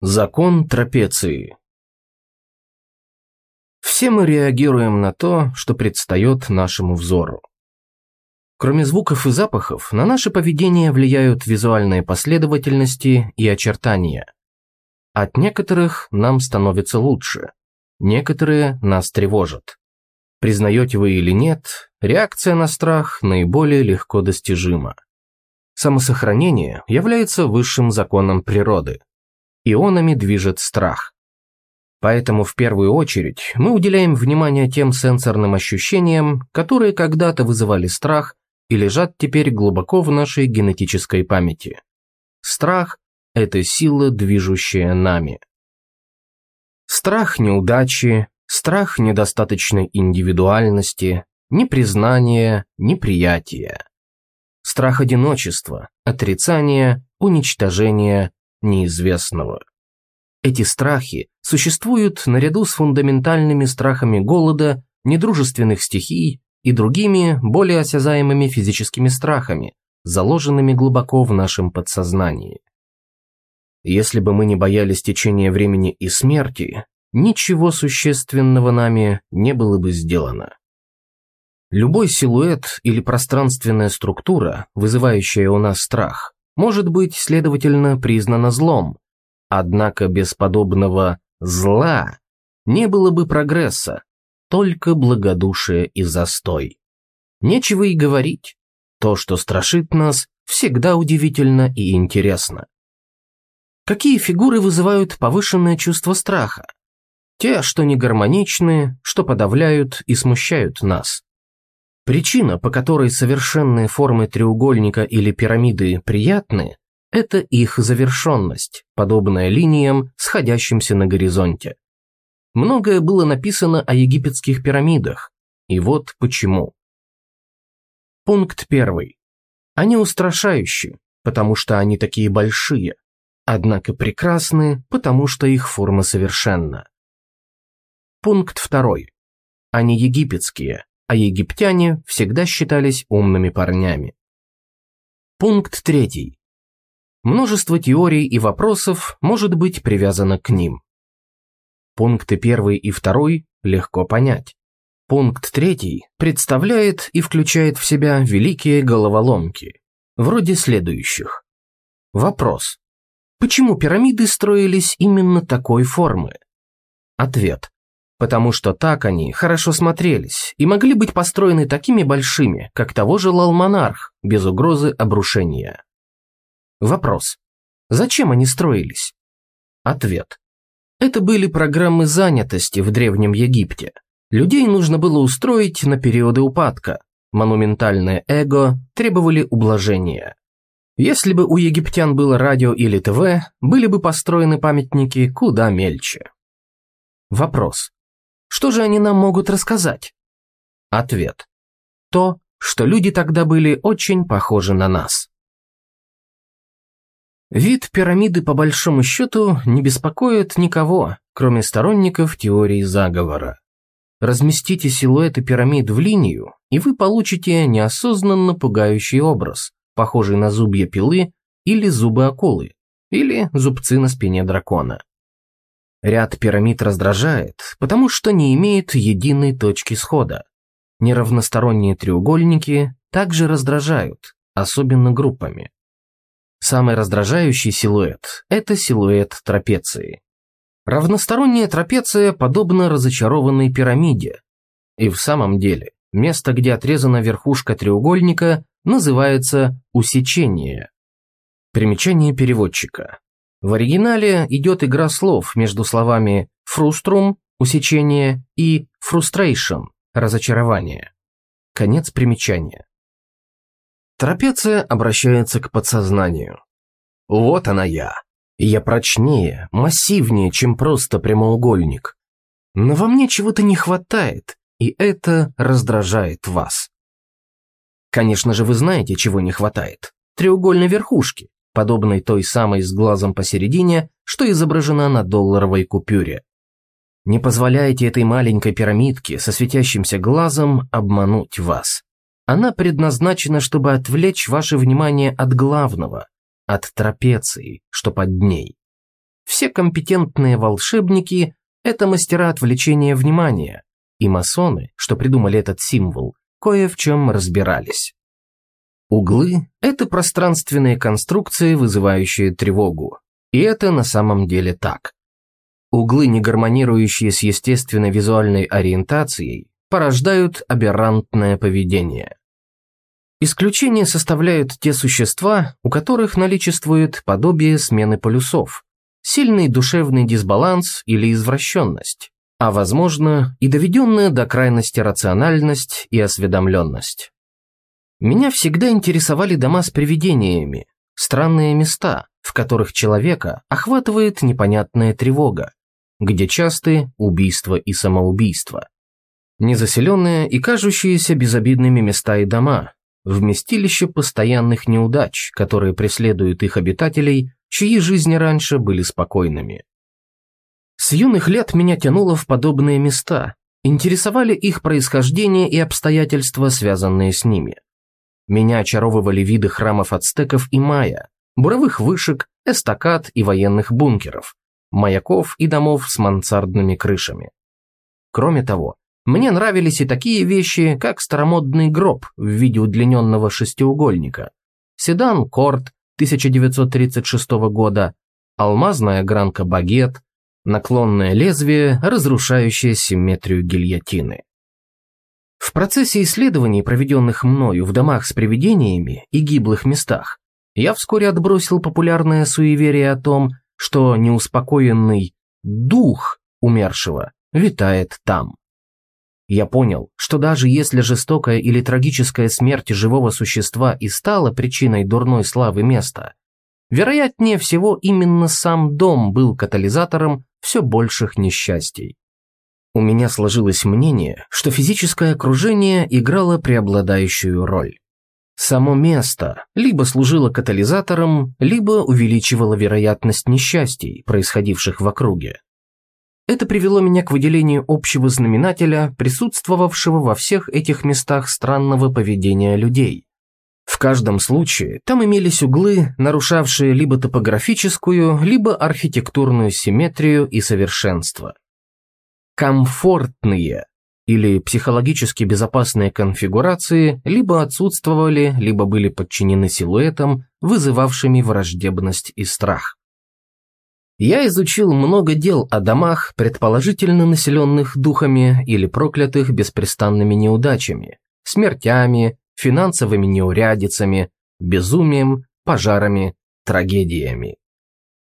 Закон трапеции Все мы реагируем на то, что предстает нашему взору. Кроме звуков и запахов, на наше поведение влияют визуальные последовательности и очертания. От некоторых нам становится лучше, некоторые нас тревожат. Признаете вы или нет, реакция на страх наиболее легко достижима. Самосохранение является высшим законом природы – ионами движет страх. Поэтому в первую очередь мы уделяем внимание тем сенсорным ощущениям, которые когда-то вызывали страх и лежат теперь глубоко в нашей генетической памяти. Страх – это сила, движущая нами. Страх неудачи, страх недостаточной индивидуальности, непризнания, неприятия. Страх одиночества, отрицания, уничтожения, неизвестного. Эти страхи существуют наряду с фундаментальными страхами голода, недружественных стихий и другими более осязаемыми физическими страхами, заложенными глубоко в нашем подсознании. Если бы мы не боялись течения времени и смерти, ничего существенного нами не было бы сделано. Любой силуэт или пространственная структура, вызывающая у нас страх, может быть, следовательно, признано злом. Однако без подобного зла не было бы прогресса, только благодушие и застой. Нечего и говорить. То, что страшит нас, всегда удивительно и интересно. Какие фигуры вызывают повышенное чувство страха? Те, что не гармоничны, что подавляют и смущают нас. Причина, по которой совершенные формы треугольника или пирамиды приятны, это их завершенность, подобная линиям, сходящимся на горизонте. Многое было написано о египетских пирамидах, и вот почему. Пункт первый. Они устрашающие, потому что они такие большие, однако прекрасны, потому что их форма совершенна. Пункт второй. Они египетские, а египтяне всегда считались умными парнями. Пункт третий. Множество теорий и вопросов может быть привязано к ним. Пункты первый и второй легко понять. Пункт третий представляет и включает в себя великие головоломки, вроде следующих. Вопрос. Почему пирамиды строились именно такой формы? Ответ потому что так они хорошо смотрелись и могли быть построены такими большими, как того желал монарх, без угрозы обрушения. Вопрос. Зачем они строились? Ответ. Это были программы занятости в Древнем Египте. Людей нужно было устроить на периоды упадка. Монументальное эго требовали ублажения. Если бы у египтян было радио или ТВ, были бы построены памятники куда мельче. Вопрос. Что же они нам могут рассказать? Ответ. То, что люди тогда были очень похожи на нас. Вид пирамиды по большому счету не беспокоит никого, кроме сторонников теории заговора. Разместите силуэты пирамид в линию, и вы получите неосознанно пугающий образ, похожий на зубья пилы или зубы акулы, или зубцы на спине дракона. Ряд пирамид раздражает, потому что не имеет единой точки схода. Неравносторонние треугольники также раздражают, особенно группами. Самый раздражающий силуэт – это силуэт трапеции. Равносторонняя трапеция подобна разочарованной пирамиде. И в самом деле, место, где отрезана верхушка треугольника, называется усечение. Примечание переводчика. В оригинале идет игра слов между словами «фруструм» – усечение и «frustration» – разочарование. Конец примечания. Трапеция обращается к подсознанию. Вот она я. Я прочнее, массивнее, чем просто прямоугольник. Но во мне чего-то не хватает, и это раздражает вас. Конечно же, вы знаете, чего не хватает. Треугольной верхушки подобной той самой с глазом посередине, что изображена на долларовой купюре. Не позволяйте этой маленькой пирамидке со светящимся глазом обмануть вас. Она предназначена, чтобы отвлечь ваше внимание от главного, от трапеции, что под ней. все компетентные волшебники – это мастера отвлечения внимания, и масоны, что придумали этот символ, кое в чем разбирались. Углы – это пространственные конструкции, вызывающие тревогу. И это на самом деле так. Углы, не гармонирующие с естественной визуальной ориентацией, порождают аберрантное поведение. Исключение составляют те существа, у которых наличествует подобие смены полюсов, сильный душевный дисбаланс или извращенность, а возможно и доведенная до крайности рациональность и осведомленность. Меня всегда интересовали дома с привидениями, странные места, в которых человека охватывает непонятная тревога, где часты убийства и самоубийства. Незаселенные и кажущиеся безобидными места и дома, вместилище постоянных неудач, которые преследуют их обитателей, чьи жизни раньше были спокойными. С юных лет меня тянуло в подобные места, интересовали их происхождение и обстоятельства, связанные с ними. Меня очаровывали виды храмов ацтеков и майя, буровых вышек, эстакад и военных бункеров, маяков и домов с мансардными крышами. Кроме того, мне нравились и такие вещи, как старомодный гроб в виде удлиненного шестиугольника, седан Корт 1936 года, алмазная гранка Багет, наклонное лезвие, разрушающее симметрию гильотины. В процессе исследований, проведенных мною в домах с привидениями и гиблых местах, я вскоре отбросил популярное суеверие о том, что неуспокоенный дух умершего витает там. Я понял, что даже если жестокая или трагическая смерть живого существа и стала причиной дурной славы места, вероятнее всего именно сам дом был катализатором все больших несчастий. У меня сложилось мнение, что физическое окружение играло преобладающую роль. Само место либо служило катализатором, либо увеличивало вероятность несчастий, происходивших в округе. Это привело меня к выделению общего знаменателя, присутствовавшего во всех этих местах странного поведения людей. В каждом случае там имелись углы, нарушавшие либо топографическую, либо архитектурную симметрию и совершенство. Комфортные или психологически безопасные конфигурации либо отсутствовали, либо были подчинены силуэтам, вызывавшими враждебность и страх. Я изучил много дел о домах, предположительно населенных духами или проклятых беспрестанными неудачами, смертями, финансовыми неурядицами, безумием, пожарами, трагедиями.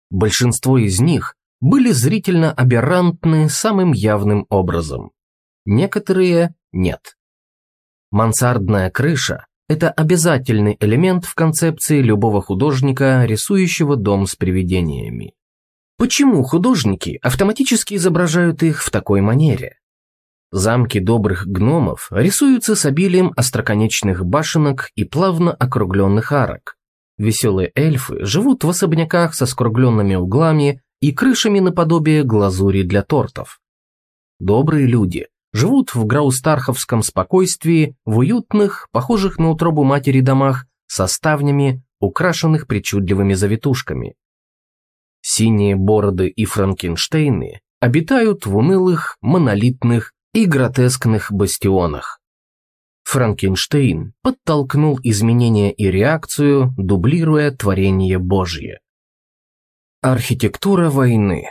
Большинство из них были зрительно аберрантны самым явным образом некоторые нет. Мансардная крыша – это обязательный элемент в концепции любого художника, рисующего дом с привидениями. Почему художники автоматически изображают их в такой манере? Замки добрых гномов рисуются с обилием остроконечных башенок и плавно округленных арок. Веселые эльфы живут в особняках со скругленными углами и крышами наподобие глазури для тортов. Добрые люди живут в граустарховском спокойствии в уютных, похожих на утробу матери домах, со ставнями, украшенных причудливыми завитушками. Синие бороды и франкенштейны обитают в унылых, монолитных и гротескных бастионах. Франкенштейн подтолкнул изменения и реакцию, дублируя творение Божье. Архитектура войны.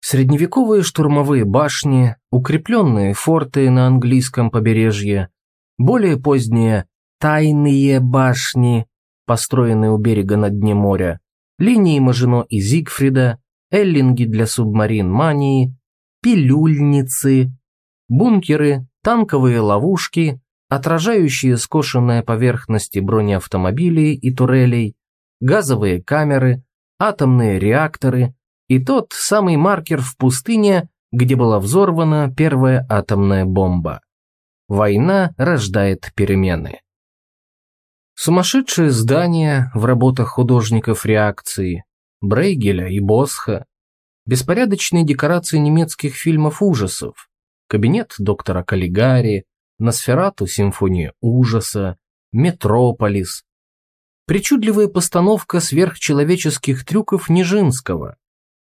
Средневековые штурмовые башни, укрепленные форты на английском побережье, более поздние тайные башни, построенные у берега на дне моря, линии Мажино и Зигфрида, эллинги для субмарин Мании, пилюльницы, бункеры, танковые ловушки, отражающие скошенные поверхности бронеавтомобилей и турелей, газовые камеры, атомные реакторы – и тот самый маркер в пустыне, где была взорвана первая атомная бомба. Война рождает перемены. Сумасшедшие здания в работах художников реакции, Брейгеля и Босха, беспорядочные декорации немецких фильмов ужасов, кабинет доктора Каллигари, Носферату симфония ужаса, Метрополис, причудливая постановка сверхчеловеческих трюков Нижинского,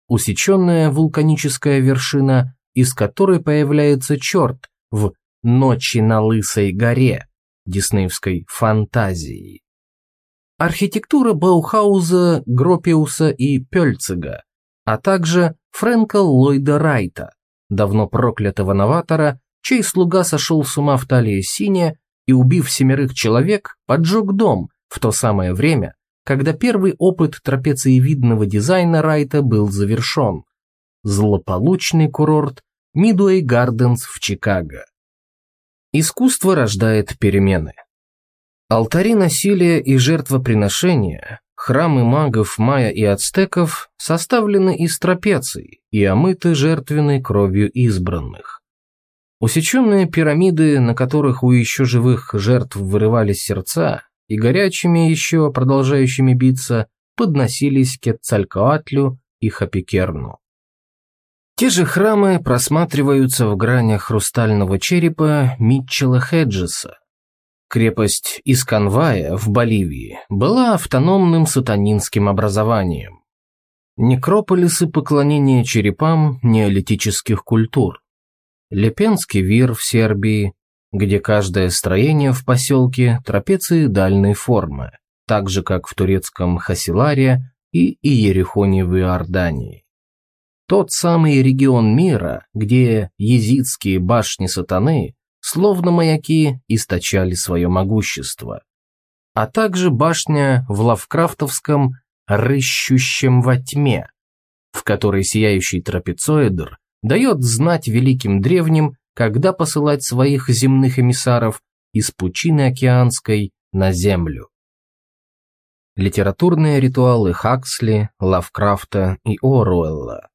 усеченная вулканическая вершина, из которой появляется черт в «Ночи на Лысой горе» диснеевской фантазии. Архитектура Баухауза, Гропиуса и Пельцига, а также Фрэнка Ллойда Райта, давно проклятого новатора, чей слуга сошел с ума в талии сине и, убив семерых человек, поджег дом в то самое время, когда первый опыт трапециевидного дизайна Райта был завершен. Злополучный курорт Мидуэй Гарденс в Чикаго. Искусство рождает перемены. Алтари насилия и жертвоприношения, храмы магов майя и ацтеков составлены из трапеций и омыты жертвенной кровью избранных. Усеченные пирамиды, на которых у еще живых жертв вырывались сердца, и горячими еще продолжающими биться, подносились к Цалькоатлю и Хапикерну. Те же храмы просматриваются в гранях хрустального черепа Митчелла Хеджеса. Крепость Исканвая в Боливии была автономным сатанинским образованием. Некрополисы поклонения черепам неолитических культур. Лепенский вир в Сербии, где каждое строение в поселке трапециидальной формы, так же как в турецком Хасиларе и Иерихоне в Иордании. Тот самый регион мира, где езидские башни сатаны, словно маяки, источали свое могущество. А также башня в лавкрафтовском «рыщущем во тьме», в которой сияющий трапециодр дает знать великим древним когда посылать своих земных эмиссаров из пучины океанской на Землю. Литературные ритуалы Хаксли, Лавкрафта и Оруэлла.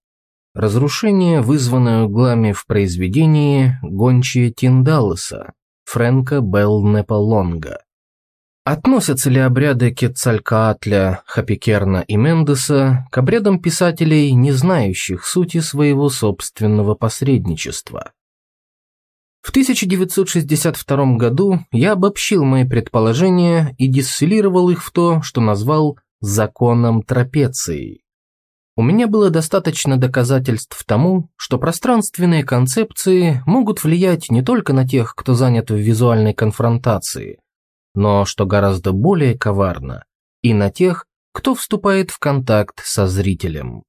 Разрушение, вызванное углами в произведении «Гончие Тиндалеса» Фрэнка Белл-Неполонга. Относятся ли обряды Кецалькаатля, Хапикерна и Мендеса к обрядам писателей, не знающих сути своего собственного посредничества? В 1962 году я обобщил мои предположения и дистиллировал их в то, что назвал «законом трапеции». У меня было достаточно доказательств тому, что пространственные концепции могут влиять не только на тех, кто занят в визуальной конфронтации, но, что гораздо более коварно, и на тех, кто вступает в контакт со зрителем.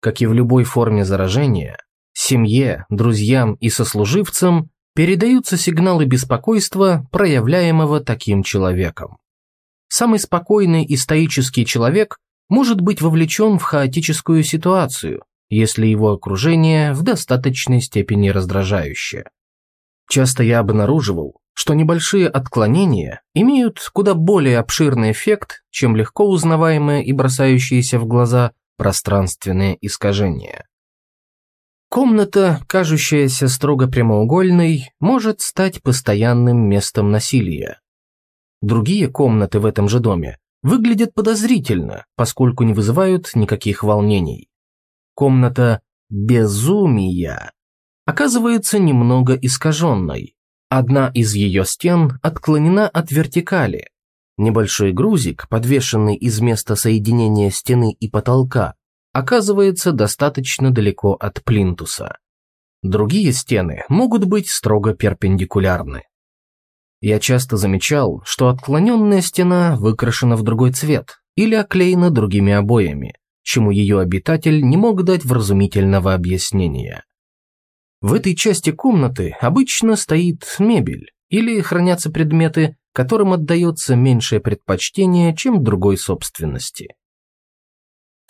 Как и в любой форме заражения, Семье, друзьям и сослуживцам передаются сигналы беспокойства, проявляемого таким человеком. Самый спокойный и стоический человек может быть вовлечен в хаотическую ситуацию, если его окружение в достаточной степени раздражающее. Часто я обнаруживал, что небольшие отклонения имеют куда более обширный эффект, чем легко узнаваемые и бросающиеся в глаза пространственные искажения. Комната, кажущаяся строго прямоугольной, может стать постоянным местом насилия. Другие комнаты в этом же доме выглядят подозрительно, поскольку не вызывают никаких волнений. Комната безумия оказывается немного искаженной. Одна из ее стен отклонена от вертикали. Небольшой грузик, подвешенный из места соединения стены и потолка, оказывается достаточно далеко от плинтуса. Другие стены могут быть строго перпендикулярны. Я часто замечал, что отклоненная стена выкрашена в другой цвет или оклеена другими обоями, чему ее обитатель не мог дать вразумительного объяснения. В этой части комнаты обычно стоит мебель или хранятся предметы, которым отдается меньшее предпочтение, чем другой собственности.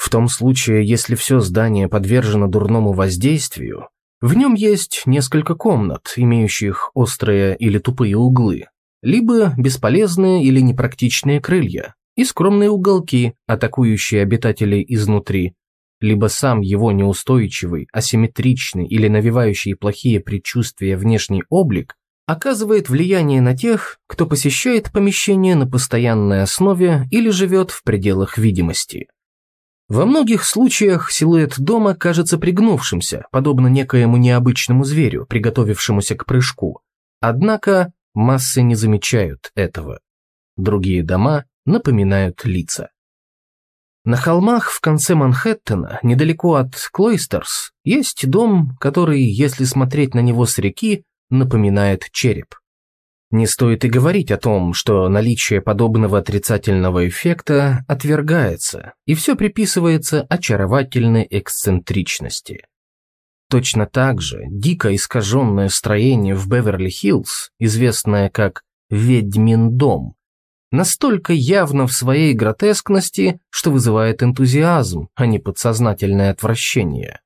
В том случае, если все здание подвержено дурному воздействию, в нем есть несколько комнат, имеющих острые или тупые углы, либо бесполезные или непрактичные крылья и скромные уголки, атакующие обитателей изнутри, либо сам его неустойчивый, асимметричный или навевающий плохие предчувствия внешний облик оказывает влияние на тех, кто посещает помещение на постоянной основе или живет в пределах видимости. Во многих случаях силуэт дома кажется пригнувшимся, подобно некоему необычному зверю, приготовившемуся к прыжку. Однако массы не замечают этого. Другие дома напоминают лица. На холмах в конце Манхэттена, недалеко от Клойстерс, есть дом, который, если смотреть на него с реки, напоминает череп. Не стоит и говорить о том, что наличие подобного отрицательного эффекта отвергается, и все приписывается очаровательной эксцентричности. Точно так же дико искаженное строение в Беверли-Хиллз, известное как «Ведьмин дом», настолько явно в своей гротескности, что вызывает энтузиазм, а не подсознательное отвращение.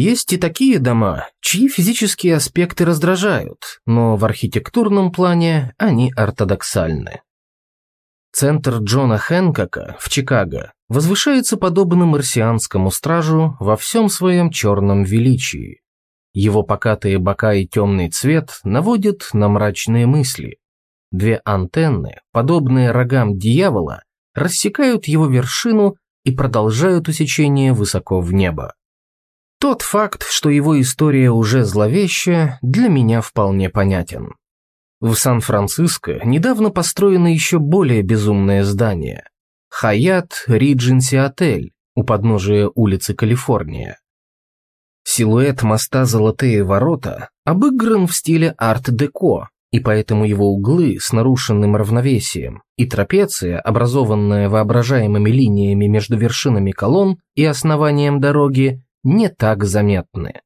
Есть и такие дома, чьи физические аспекты раздражают, но в архитектурном плане они ортодоксальны. Центр Джона Хэнкока в Чикаго возвышается подобно марсианскому стражу во всем своем черном величии. Его покатые бока и темный цвет наводят на мрачные мысли. Две антенны, подобные рогам дьявола, рассекают его вершину и продолжают усечение высоко в небо. Тот факт, что его история уже зловещая, для меня вполне понятен. В Сан-Франциско недавно построено еще более безумное здание – Хаят Ридженси Отель у подножия улицы Калифорния. Силуэт моста «Золотые ворота» обыгран в стиле арт-деко, и поэтому его углы с нарушенным равновесием и трапеция, образованная воображаемыми линиями между вершинами колонн и основанием дороги, не так заметны.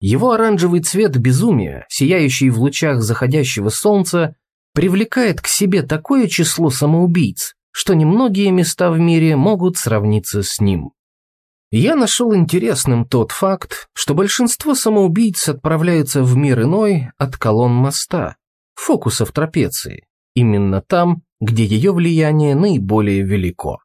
Его оранжевый цвет безумия, сияющий в лучах заходящего солнца, привлекает к себе такое число самоубийц, что немногие места в мире могут сравниться с ним. Я нашел интересным тот факт, что большинство самоубийц отправляются в мир иной от колонн моста, фокусов трапеции, именно там, где ее влияние наиболее велико.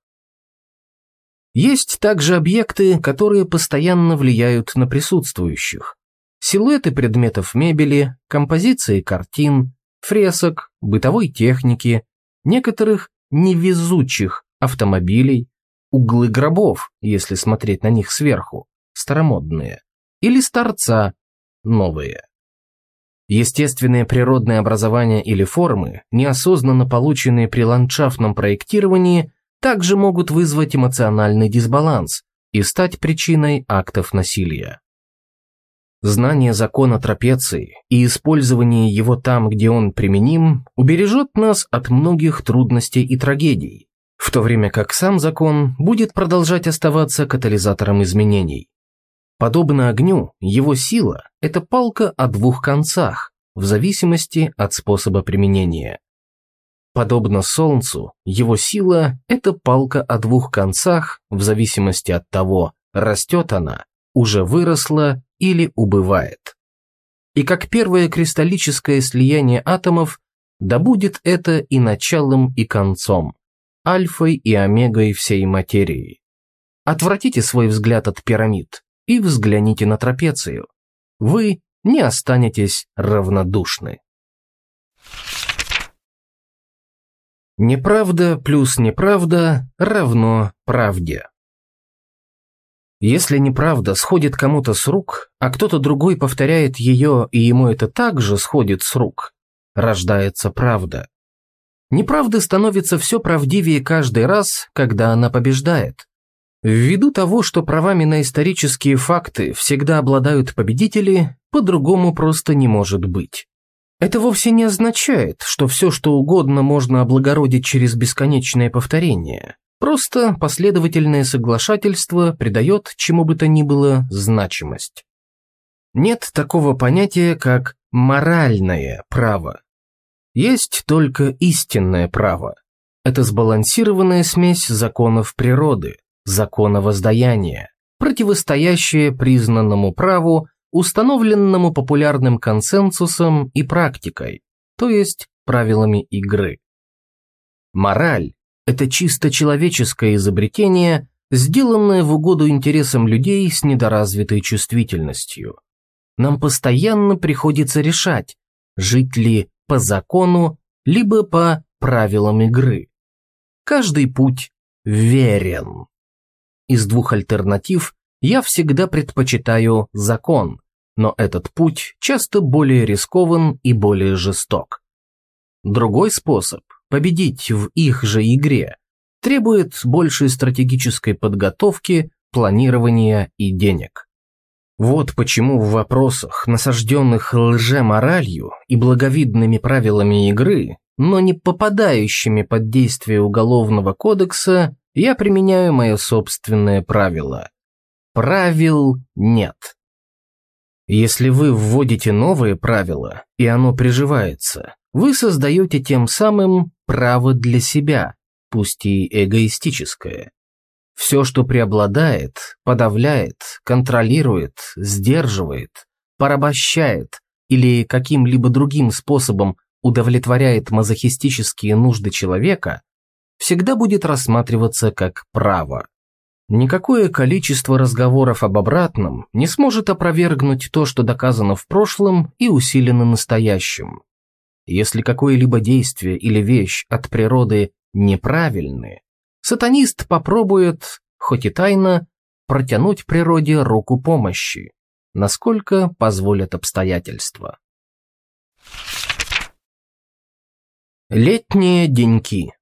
Есть также объекты, которые постоянно влияют на присутствующих. Силуэты предметов мебели, композиции картин, фресок, бытовой техники, некоторых невезучих автомобилей, углы гробов, если смотреть на них сверху, старомодные, или старца, новые. Естественные природные образования или формы, неосознанно полученные при ландшафтном проектировании, также могут вызвать эмоциональный дисбаланс и стать причиной актов насилия. Знание закона трапеции и использование его там, где он применим, убережет нас от многих трудностей и трагедий, в то время как сам закон будет продолжать оставаться катализатором изменений. Подобно огню, его сила – это палка о двух концах, в зависимости от способа применения. Подобно Солнцу, его сила – это палка о двух концах, в зависимости от того, растет она, уже выросла или убывает. И как первое кристаллическое слияние атомов, да будет это и началом, и концом, альфой и омегой всей материи. Отвратите свой взгляд от пирамид и взгляните на трапецию. Вы не останетесь равнодушны. Неправда плюс неправда равно правде. Если неправда сходит кому-то с рук, а кто-то другой повторяет ее, и ему это также сходит с рук, рождается правда. Неправда становится все правдивее каждый раз, когда она побеждает. Ввиду того, что правами на исторические факты всегда обладают победители, по-другому просто не может быть. Это вовсе не означает, что все, что угодно можно облагородить через бесконечное повторение. Просто последовательное соглашательство придает чему бы то ни было значимость. Нет такого понятия, как моральное право. Есть только истинное право. Это сбалансированная смесь законов природы, закона воздаяния, противостоящая признанному праву установленному популярным консенсусом и практикой, то есть правилами игры. Мораль – это чисто человеческое изобретение, сделанное в угоду интересам людей с недоразвитой чувствительностью. Нам постоянно приходится решать, жить ли по закону, либо по правилам игры. Каждый путь верен. Из двух альтернатив я всегда предпочитаю закон, но этот путь часто более рискован и более жесток. Другой способ – победить в их же игре – требует большей стратегической подготовки, планирования и денег. Вот почему в вопросах, насажденных лжеморалью и благовидными правилами игры, но не попадающими под действие Уголовного кодекса, я применяю мое собственное правило. Правил нет. Если вы вводите новые правила, и оно приживается, вы создаете тем самым право для себя, пусть и эгоистическое. Все, что преобладает, подавляет, контролирует, сдерживает, порабощает или каким-либо другим способом удовлетворяет мазохистические нужды человека, всегда будет рассматриваться как право. Никакое количество разговоров об обратном не сможет опровергнуть то, что доказано в прошлом и усилено настоящим. Если какое-либо действие или вещь от природы неправильны, сатанист попробует, хоть и тайно, протянуть природе руку помощи, насколько позволят обстоятельства. Летние деньки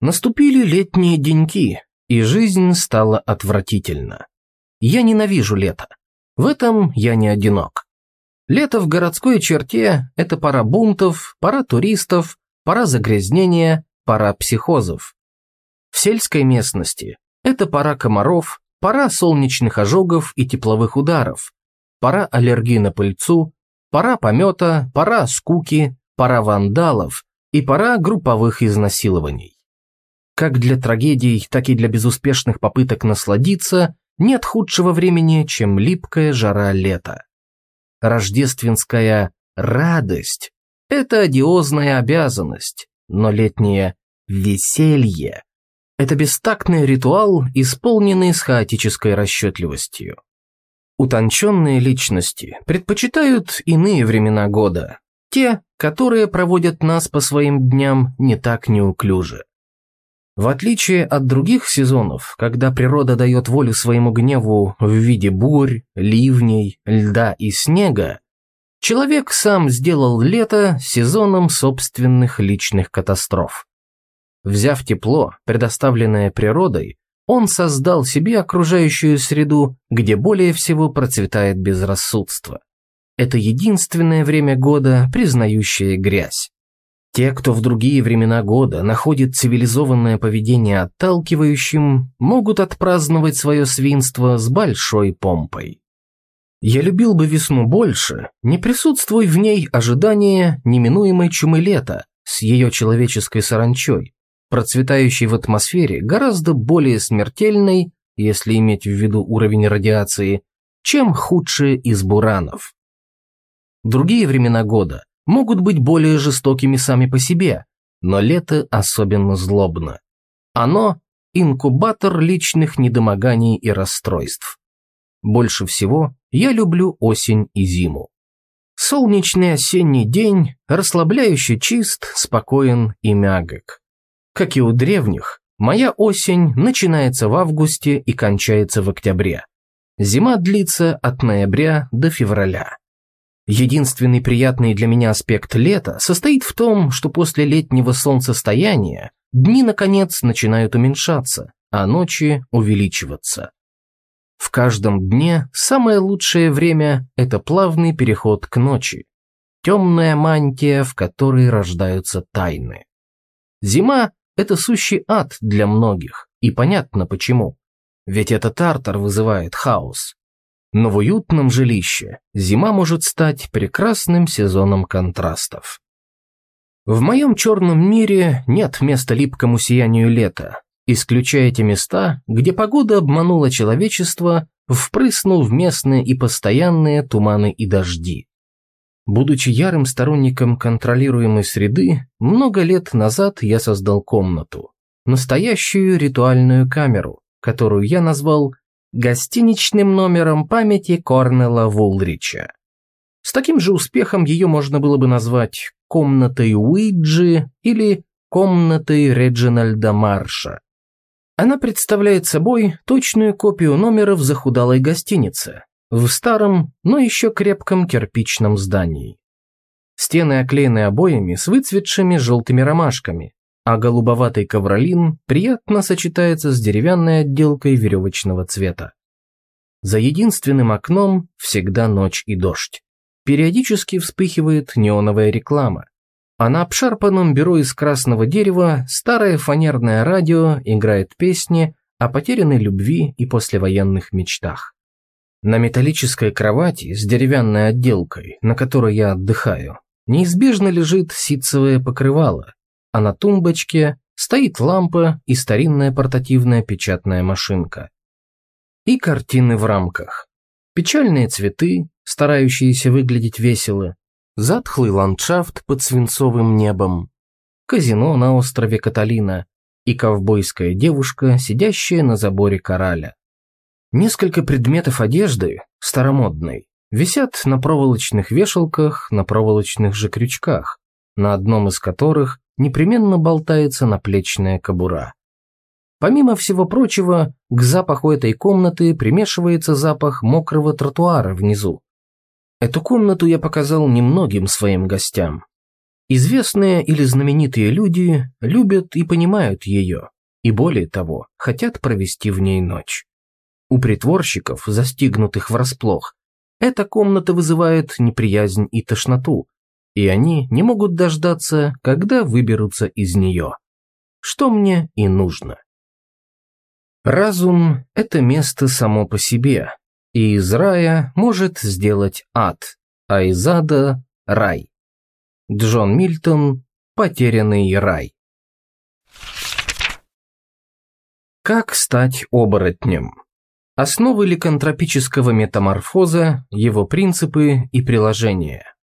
Наступили летние деньки, и жизнь стала отвратительна. Я ненавижу лето. В этом я не одинок. Лето в городской черте – это пора бунтов, пора туристов, пора загрязнения, пора психозов. В сельской местности – это пора комаров, пора солнечных ожогов и тепловых ударов, пора аллергии на пыльцу, пора помета, пора скуки, пора вандалов и пора групповых изнасилований. Как для трагедий, так и для безуспешных попыток насладиться нет худшего времени, чем липкая жара лета. Рождественская радость – это одиозная обязанность, но летнее веселье – это бестактный ритуал, исполненный с хаотической расчетливостью. Утонченные личности предпочитают иные времена года, те, которые проводят нас по своим дням не так неуклюже. В отличие от других сезонов, когда природа дает волю своему гневу в виде бурь, ливней, льда и снега, человек сам сделал лето сезоном собственных личных катастроф. Взяв тепло, предоставленное природой, он создал себе окружающую среду, где более всего процветает безрассудство. Это единственное время года, признающее грязь. Те, кто в другие времена года находит цивилизованное поведение отталкивающим, могут отпраздновать свое свинство с большой помпой. Я любил бы весну больше, не присутствуя в ней ожидания неминуемой чумы лета с ее человеческой саранчой, процветающей в атмосфере гораздо более смертельной, если иметь в виду уровень радиации, чем худшие из буранов. Другие времена года – могут быть более жестокими сами по себе, но лето особенно злобно. Оно – инкубатор личных недомоганий и расстройств. Больше всего я люблю осень и зиму. Солнечный осенний день расслабляюще чист, спокоен и мягок. Как и у древних, моя осень начинается в августе и кончается в октябре. Зима длится от ноября до февраля. Единственный приятный для меня аспект лета состоит в том, что после летнего солнцестояния дни, наконец, начинают уменьшаться, а ночи увеличиваться. В каждом дне самое лучшее время – это плавный переход к ночи, темная мантия, в которой рождаются тайны. Зима – это сущий ад для многих, и понятно почему. Ведь это Тартар вызывает хаос, но в уютном жилище зима может стать прекрасным сезоном контрастов. В моем черном мире нет места липкому сиянию лета, исключая те места, где погода обманула человечество, впрыснув местные и постоянные туманы и дожди. Будучи ярым сторонником контролируемой среды, много лет назад я создал комнату, настоящую ритуальную камеру, которую я назвал гостиничным номером памяти Корнела Вулрича. С таким же успехом ее можно было бы назвать комнатой Уиджи или комнатой Реджинальда Марша. Она представляет собой точную копию номера в захудалой гостинице, в старом, но еще крепком кирпичном здании. Стены оклеены обоями с выцветшими желтыми ромашками, а голубоватый ковролин приятно сочетается с деревянной отделкой веревочного цвета. За единственным окном всегда ночь и дождь. Периодически вспыхивает неоновая реклама, а на обшарпанном бюро из красного дерева старое фанерное радио играет песни о потерянной любви и послевоенных мечтах. На металлической кровати с деревянной отделкой, на которой я отдыхаю, неизбежно лежит ситцевое покрывало, а на тумбочке стоит лампа и старинная портативная печатная машинка. И картины в рамках. Печальные цветы, старающиеся выглядеть весело, затхлый ландшафт под свинцовым небом, казино на острове Каталина и ковбойская девушка, сидящая на заборе кораля. Несколько предметов одежды, старомодной, висят на проволочных вешалках, на проволочных же крючках, на одном из которых непременно болтается наплечная кобура. Помимо всего прочего, к запаху этой комнаты примешивается запах мокрого тротуара внизу. Эту комнату я показал немногим своим гостям. Известные или знаменитые люди любят и понимают ее, и более того, хотят провести в ней ночь. У притворщиков, застигнутых врасплох, эта комната вызывает неприязнь и тошноту, и они не могут дождаться, когда выберутся из нее. Что мне и нужно. Разум – это место само по себе, и из рая может сделать ад, а из ада – рай. Джон Мильтон «Потерянный рай». Как стать оборотнем? Основы ликантропического метаморфоза, его принципы и приложения.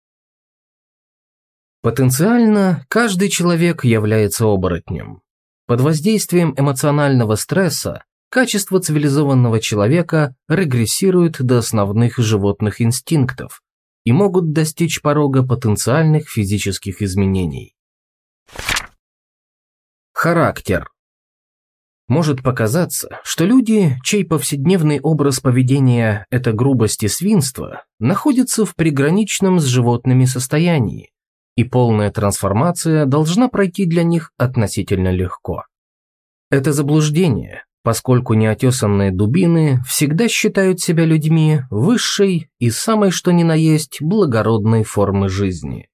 Потенциально каждый человек является оборотнем. Под воздействием эмоционального стресса качество цивилизованного человека регрессирует до основных животных инстинктов и могут достичь порога потенциальных физических изменений. Характер. Может показаться, что люди, чей повседневный образ поведения – это грубость и свинство, находятся в приграничном с животными состоянии, и полная трансформация должна пройти для них относительно легко. Это заблуждение, поскольку неотесанные дубины всегда считают себя людьми высшей и самой что ни на есть благородной формы жизни.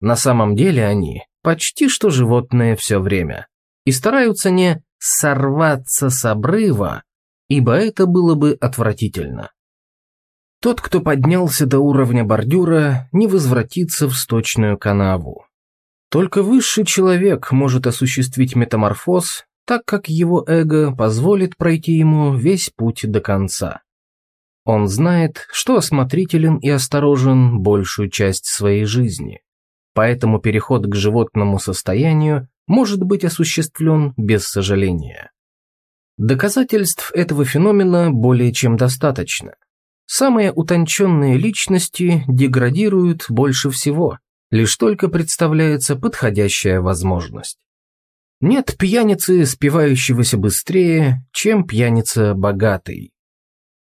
На самом деле они почти что животные все время и стараются не сорваться с обрыва, ибо это было бы отвратительно. Тот, кто поднялся до уровня бордюра, не возвратится в сточную канаву. Только высший человек может осуществить метаморфоз так как его эго позволит пройти ему весь путь до конца. Он знает, что осмотрителен и осторожен большую часть своей жизни, поэтому переход к животному состоянию может быть осуществлен без сожаления. Доказательств этого феномена более чем достаточно. Самые утонченные личности деградируют больше всего, лишь только представляется подходящая возможность. Нет пьяницы, спивающегося быстрее, чем пьяница богатый.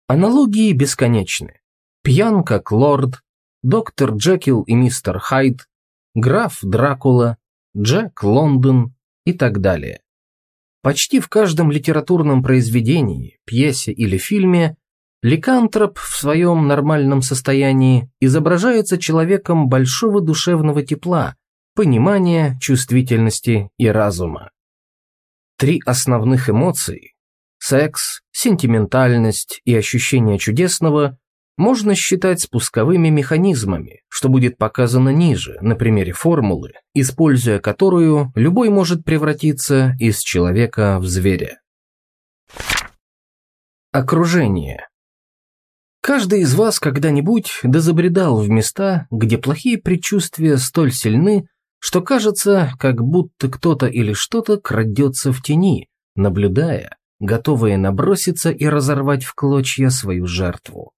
Аналогии бесконечны. Пьян как лорд, доктор Джекил и мистер Хайд, граф Дракула, Джек Лондон и так далее. Почти в каждом литературном произведении, пьесе или фильме ликантроп в своем нормальном состоянии изображается человеком большого душевного тепла, понимания, чувствительности и разума. Три основных эмоции – секс, сентиментальность и ощущение чудесного – можно считать спусковыми механизмами, что будет показано ниже, на примере формулы, используя которую любой может превратиться из человека в зверя. Окружение. Каждый из вас когда-нибудь дозабредал в места, где плохие предчувствия столь сильны, что кажется, как будто кто-то или что-то крадется в тени, наблюдая, готовые наброситься и разорвать в клочья свою жертву.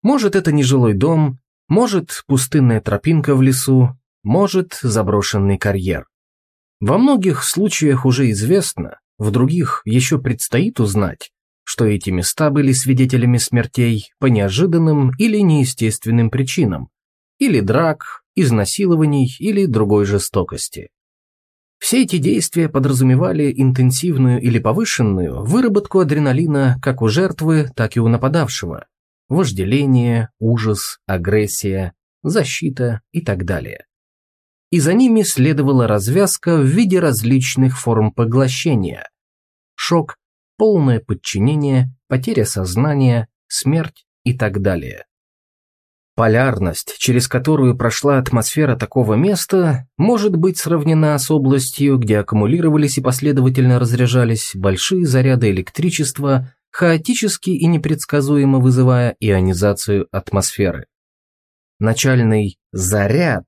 Может, это нежилой дом, может, пустынная тропинка в лесу, может, заброшенный карьер. Во многих случаях уже известно, в других еще предстоит узнать, что эти места были свидетелями смертей по неожиданным или неестественным причинам, или драк, изнасилований или другой жестокости. Все эти действия подразумевали интенсивную или повышенную выработку адреналина как у жертвы, так и у нападавшего. Вожделение, ужас, агрессия, защита и так далее. И за ними следовала развязка в виде различных форм поглощения. Шок, полное подчинение, потеря сознания, смерть и так далее. Полярность, через которую прошла атмосфера такого места, может быть сравнена с областью, где аккумулировались и последовательно разряжались большие заряды электричества, хаотически и непредсказуемо вызывая ионизацию атмосферы. Начальный «заряд»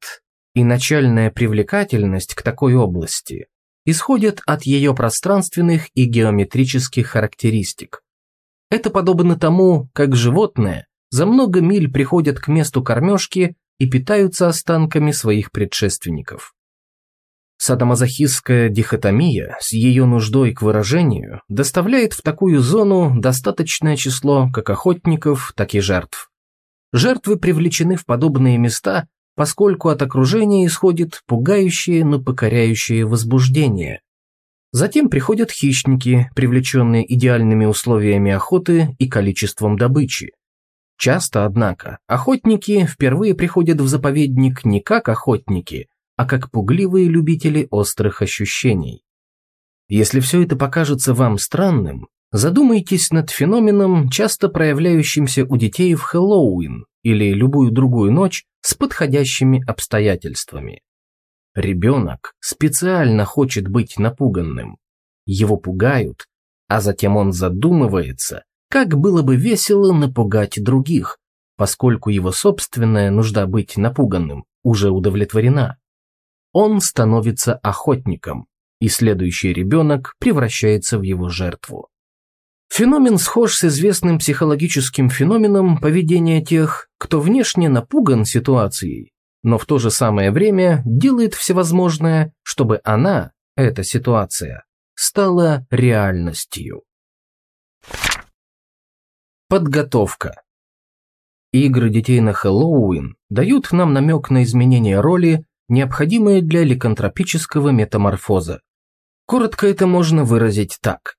и начальная привлекательность к такой области исходят от ее пространственных и геометрических характеристик. Это подобно тому, как животное за много миль приходят к месту кормежки и питаются останками своих предшественников. Садомазохистская дихотомия с ее нуждой к выражению доставляет в такую зону достаточное число как охотников, так и жертв. Жертвы привлечены в подобные места, поскольку от окружения исходит пугающее, но покоряющее возбуждение. Затем приходят хищники, привлеченные идеальными условиями охоты и количеством добычи. Часто, однако, охотники впервые приходят в заповедник не как охотники, а как пугливые любители острых ощущений. Если все это покажется вам странным, задумайтесь над феноменом, часто проявляющимся у детей в Хэллоуин или любую другую ночь с подходящими обстоятельствами. Ребенок специально хочет быть напуганным. Его пугают, а затем он задумывается, как было бы весело напугать других, поскольку его собственная нужда быть напуганным уже удовлетворена. Он становится охотником, и следующий ребенок превращается в его жертву. Феномен схож с известным психологическим феноменом поведения тех, кто внешне напуган ситуацией, но в то же самое время делает всевозможное, чтобы она, эта ситуация, стала реальностью. Подготовка. Игры детей на Хэллоуин дают нам намек на изменение роли, необходимые для ликантропического метаморфоза. Коротко это можно выразить так.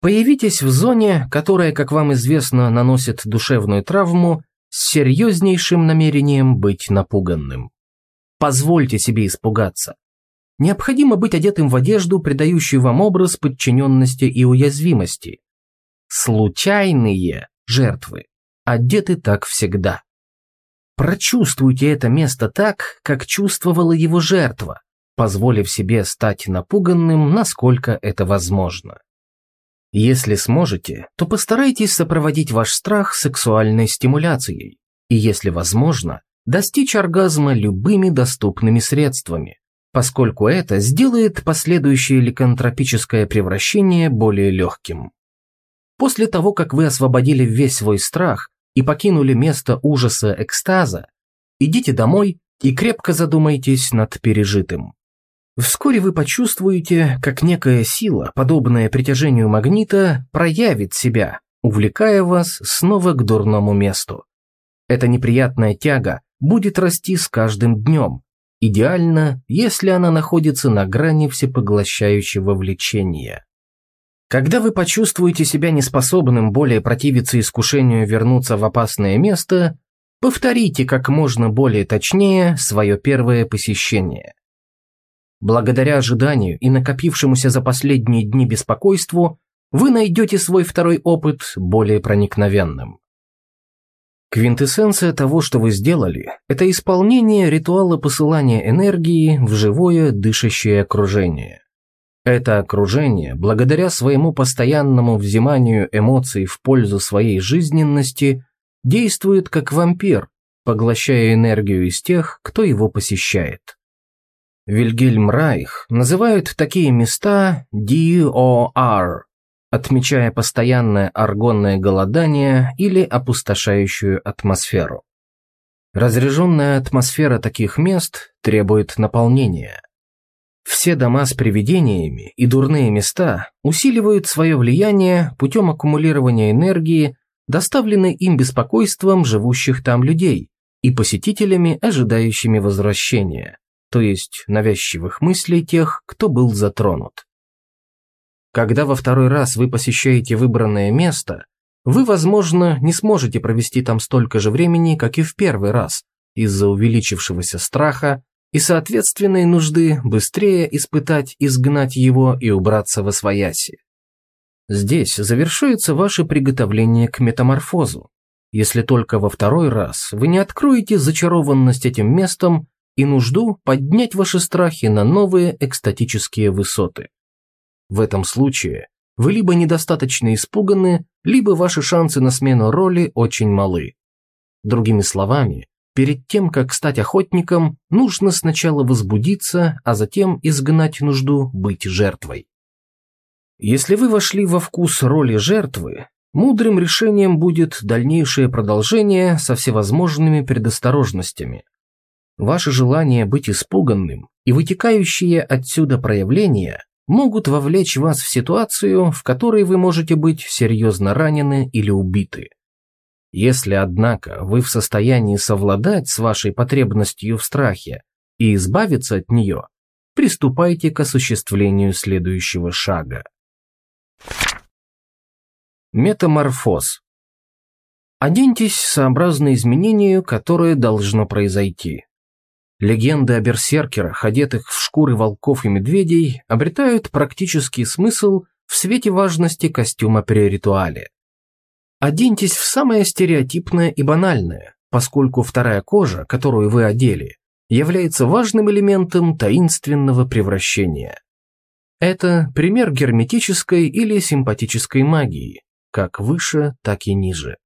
Появитесь в зоне, которая, как вам известно, наносит душевную травму, с серьезнейшим намерением быть напуганным. Позвольте себе испугаться. Необходимо быть одетым в одежду, придающую вам образ подчиненности и уязвимости. Случайные жертвы, одеты так всегда. Прочувствуйте это место так, как чувствовала его жертва, позволив себе стать напуганным, насколько это возможно. Если сможете, то постарайтесь сопроводить ваш страх сексуальной стимуляцией, и если возможно, достичь оргазма любыми доступными средствами, поскольку это сделает последующее ликантропическое превращение более легким. После того, как вы освободили весь свой страх и покинули место ужаса экстаза, идите домой и крепко задумайтесь над пережитым. Вскоре вы почувствуете, как некая сила, подобная притяжению магнита, проявит себя, увлекая вас снова к дурному месту. Эта неприятная тяга будет расти с каждым днем, идеально, если она находится на грани всепоглощающего влечения. Когда вы почувствуете себя неспособным более противиться искушению вернуться в опасное место, повторите как можно более точнее свое первое посещение. Благодаря ожиданию и накопившемуся за последние дни беспокойству, вы найдете свой второй опыт более проникновенным. Квинтэссенция того, что вы сделали, это исполнение ритуала посылания энергии в живое дышащее окружение. Это окружение, благодаря своему постоянному взиманию эмоций в пользу своей жизненности, действует как вампир, поглощая энергию из тех, кто его посещает. Вильгельм Райх называют такие места DOR, отмечая постоянное аргонное голодание или опустошающую атмосферу. Разряженная атмосфера таких мест требует наполнения. Все дома с привидениями и дурные места усиливают свое влияние путем аккумулирования энергии, доставленной им беспокойством живущих там людей и посетителями, ожидающими возвращения. То есть навязчивых мыслей тех, кто был затронут. Когда во второй раз вы посещаете выбранное место, вы, возможно, не сможете провести там столько же времени, как и в первый раз, из-за увеличившегося страха и соответственной нужды быстрее испытать, изгнать его и убраться во свояси. Здесь завершается ваше приготовление к метаморфозу, если только во второй раз вы не откроете зачарованность этим местом и нужду поднять ваши страхи на новые экстатические высоты. В этом случае вы либо недостаточно испуганы, либо ваши шансы на смену роли очень малы. Другими словами, перед тем, как стать охотником, нужно сначала возбудиться, а затем изгнать нужду быть жертвой. Если вы вошли во вкус роли жертвы, мудрым решением будет дальнейшее продолжение со всевозможными предосторожностями. Ваше желание быть испуганным и вытекающие отсюда проявления могут вовлечь вас в ситуацию, в которой вы можете быть серьезно ранены или убиты. Если, однако, вы в состоянии совладать с вашей потребностью в страхе и избавиться от нее, приступайте к осуществлению следующего шага. Метаморфоз. Оденьтесь сообразно изменению, которое должно произойти. Легенды о берсеркерах, одетых в шкуры волков и медведей, обретают практический смысл в свете важности костюма при ритуале. Оденьтесь в самое стереотипное и банальное, поскольку вторая кожа, которую вы одели, является важным элементом таинственного превращения. Это пример герметической или симпатической магии, как выше, так и ниже.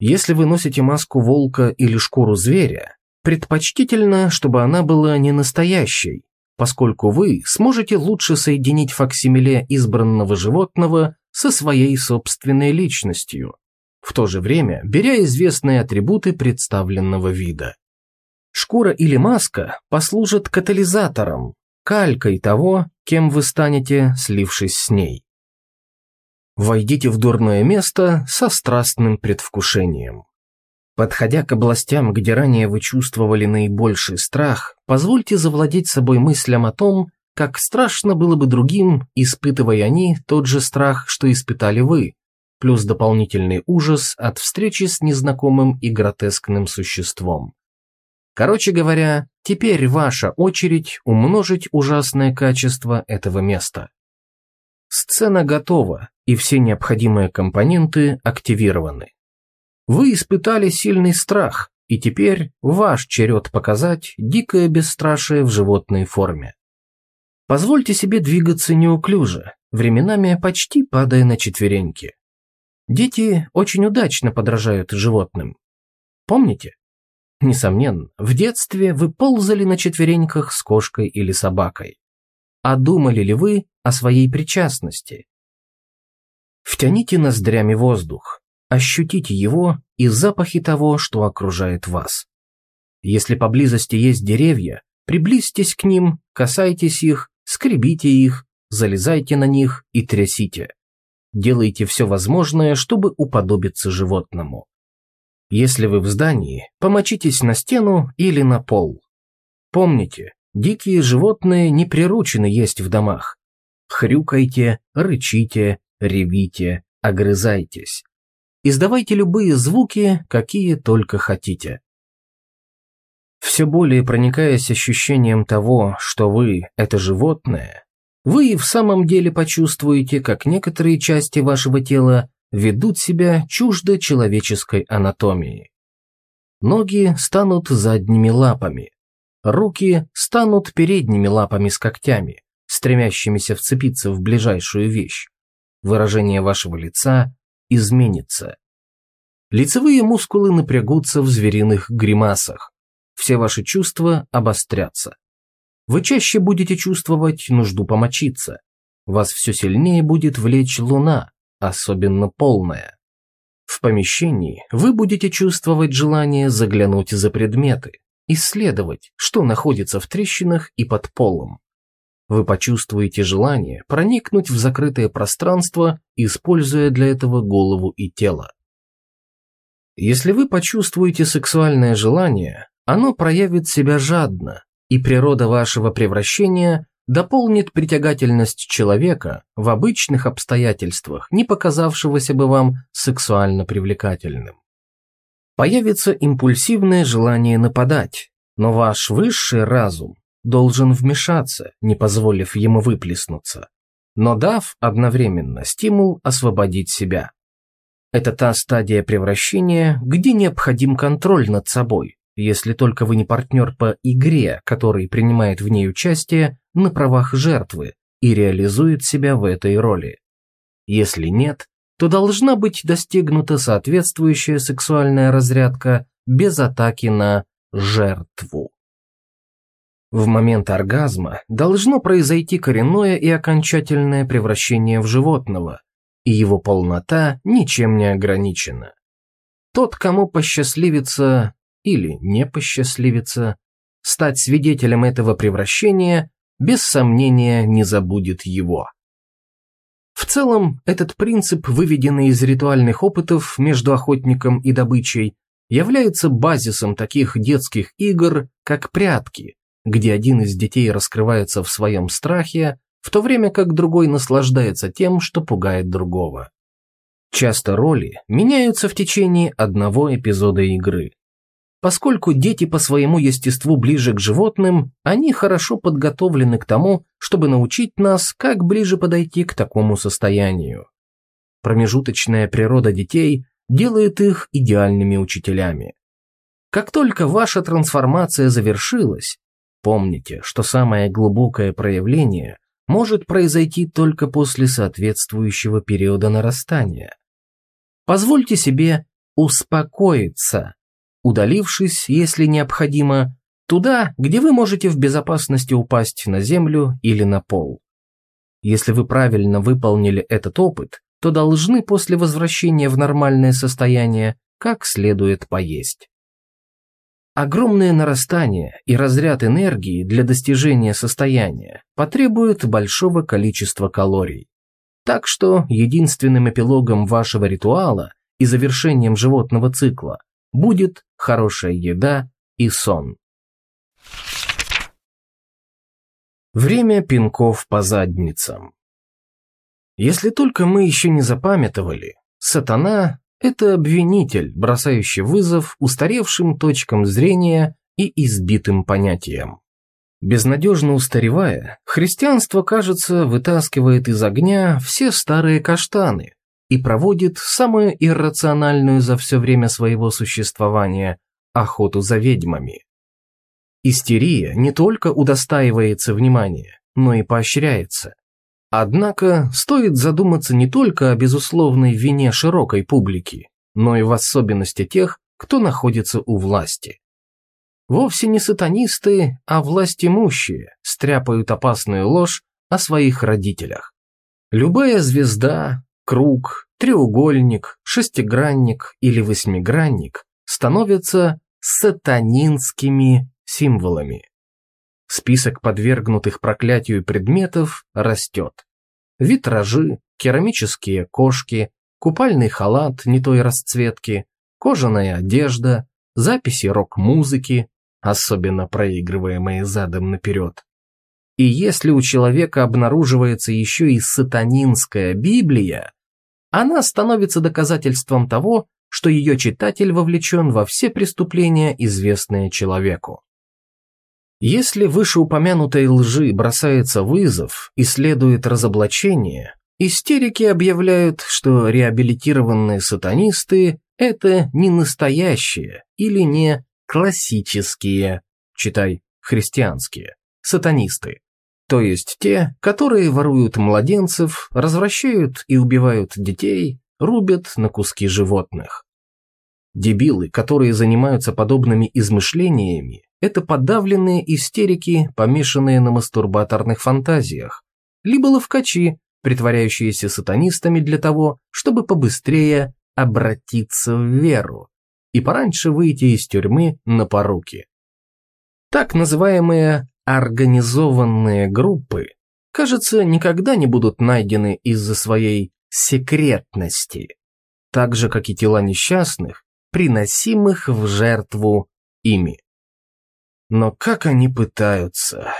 Если вы носите маску волка или шкуру зверя, предпочтительно, чтобы она была не настоящей, поскольку вы сможете лучше соединить факсимиле избранного животного со своей собственной личностью, в то же время беря известные атрибуты представленного вида. Шкура или маска послужат катализатором, калькой того, кем вы станете, слившись с ней. Войдите в дурное место со страстным предвкушением. Подходя к областям, где ранее вы чувствовали наибольший страх, позвольте завладеть собой мыслям о том, как страшно было бы другим, испытывая они тот же страх, что испытали вы, плюс дополнительный ужас от встречи с незнакомым и гротескным существом. Короче говоря, теперь ваша очередь умножить ужасное качество этого места. Сцена готова, и все необходимые компоненты активированы. Вы испытали сильный страх, и теперь ваш черед показать дикое бесстрашие в животной форме. Позвольте себе двигаться неуклюже, временами почти падая на четвереньки. Дети очень удачно подражают животным. Помните? Несомненно, в детстве вы ползали на четвереньках с кошкой или собакой. А думали ли вы о своей причастности? Втяните ноздрями воздух, ощутите его и запахи того, что окружает вас. Если поблизости есть деревья, приблизьтесь к ним, касайтесь их, скребите их, залезайте на них и трясите. Делайте все возможное, чтобы уподобиться животному. Если вы в здании, помочитесь на стену или на пол. Помните, дикие животные не приручены есть в домах. Хрюкайте, рычите, ревите, огрызайтесь. Издавайте любые звуки, какие только хотите. Все более проникаясь ощущением того, что вы – это животное, вы в самом деле почувствуете, как некоторые части вашего тела ведут себя чуждо человеческой анатомии. Ноги станут задними лапами, руки станут передними лапами с когтями, стремящимися вцепиться в ближайшую вещь. Выражение вашего лица изменится. Лицевые мускулы напрягутся в звериных гримасах. Все ваши чувства обострятся. Вы чаще будете чувствовать нужду помочиться. Вас все сильнее будет влечь луна, особенно полная. В помещении вы будете чувствовать желание заглянуть за предметы, исследовать, что находится в трещинах и под полом. Вы почувствуете желание проникнуть в закрытое пространство, используя для этого голову и тело. Если вы почувствуете сексуальное желание, оно проявит себя жадно, и природа вашего превращения дополнит притягательность человека в обычных обстоятельствах, не показавшегося бы вам сексуально привлекательным. Появится импульсивное желание нападать, но ваш высший разум должен вмешаться, не позволив ему выплеснуться, но дав одновременно стимул освободить себя. Это та стадия превращения, где необходим контроль над собой, если только вы не партнер по игре, который принимает в ней участие на правах жертвы и реализует себя в этой роли. Если нет, то должна быть достигнута соответствующая сексуальная разрядка без атаки на жертву. В момент оргазма должно произойти коренное и окончательное превращение в животного, и его полнота ничем не ограничена. Тот, кому посчастливится или не посчастливится стать свидетелем этого превращения, без сомнения не забудет его. В целом, этот принцип, выведенный из ритуальных опытов между охотником и добычей, является базисом таких детских игр, как прятки, где один из детей раскрывается в своем страхе, в то время как другой наслаждается тем, что пугает другого. Часто роли меняются в течение одного эпизода игры. Поскольку дети по своему естеству ближе к животным, они хорошо подготовлены к тому, чтобы научить нас, как ближе подойти к такому состоянию. Промежуточная природа детей делает их идеальными учителями. Как только ваша трансформация завершилась, помните, что самое глубокое проявление может произойти только после соответствующего периода нарастания. Позвольте себе успокоиться удалившись, если необходимо, туда, где вы можете в безопасности упасть на землю или на пол. Если вы правильно выполнили этот опыт, то должны после возвращения в нормальное состояние как следует поесть. Огромное нарастание и разряд энергии для достижения состояния потребуют большого количества калорий. Так что единственным эпилогом вашего ритуала и завершением животного цикла будет хорошая еда и сон. Время пинков по задницам. Если только мы еще не запамятовали, сатана – это обвинитель, бросающий вызов устаревшим точкам зрения и избитым понятиям. Безнадежно устаревая, христианство, кажется, вытаскивает из огня все старые каштаны, и проводит самую иррациональную за все время своего существования охоту за ведьмами. Истерия не только удостаивается внимания, но и поощряется. Однако стоит задуматься не только о безусловной вине широкой публики, но и в особенности тех, кто находится у власти. Вовсе не сатанисты, а власть имущие стряпают опасную ложь о своих родителях. Любая звезда, круг, треугольник, шестигранник или восьмигранник становятся сатанинскими символами. Список подвергнутых проклятию предметов растет. Витражи, керамические кошки, купальный халат не той расцветки, кожаная одежда, записи рок-музыки, особенно проигрываемые задом наперед. И если у человека обнаруживается еще и сатанинская Библия, она становится доказательством того, что ее читатель вовлечен во все преступления, известные человеку. Если вышеупомянутой лжи бросается вызов и следует разоблачение, истерики объявляют, что реабилитированные сатанисты – это не настоящие или не классические, читай, христианские, сатанисты, то есть те, которые воруют младенцев, развращают и убивают детей, рубят на куски животных. Дебилы, которые занимаются подобными измышлениями, это подавленные истерики, помешанные на мастурбаторных фантазиях, либо ловкачи, притворяющиеся сатанистами для того, чтобы побыстрее обратиться в веру и пораньше выйти из тюрьмы на поруки. Так называемые Организованные группы, кажется, никогда не будут найдены из-за своей секретности, так же, как и тела несчастных, приносимых в жертву ими. Но как они пытаются?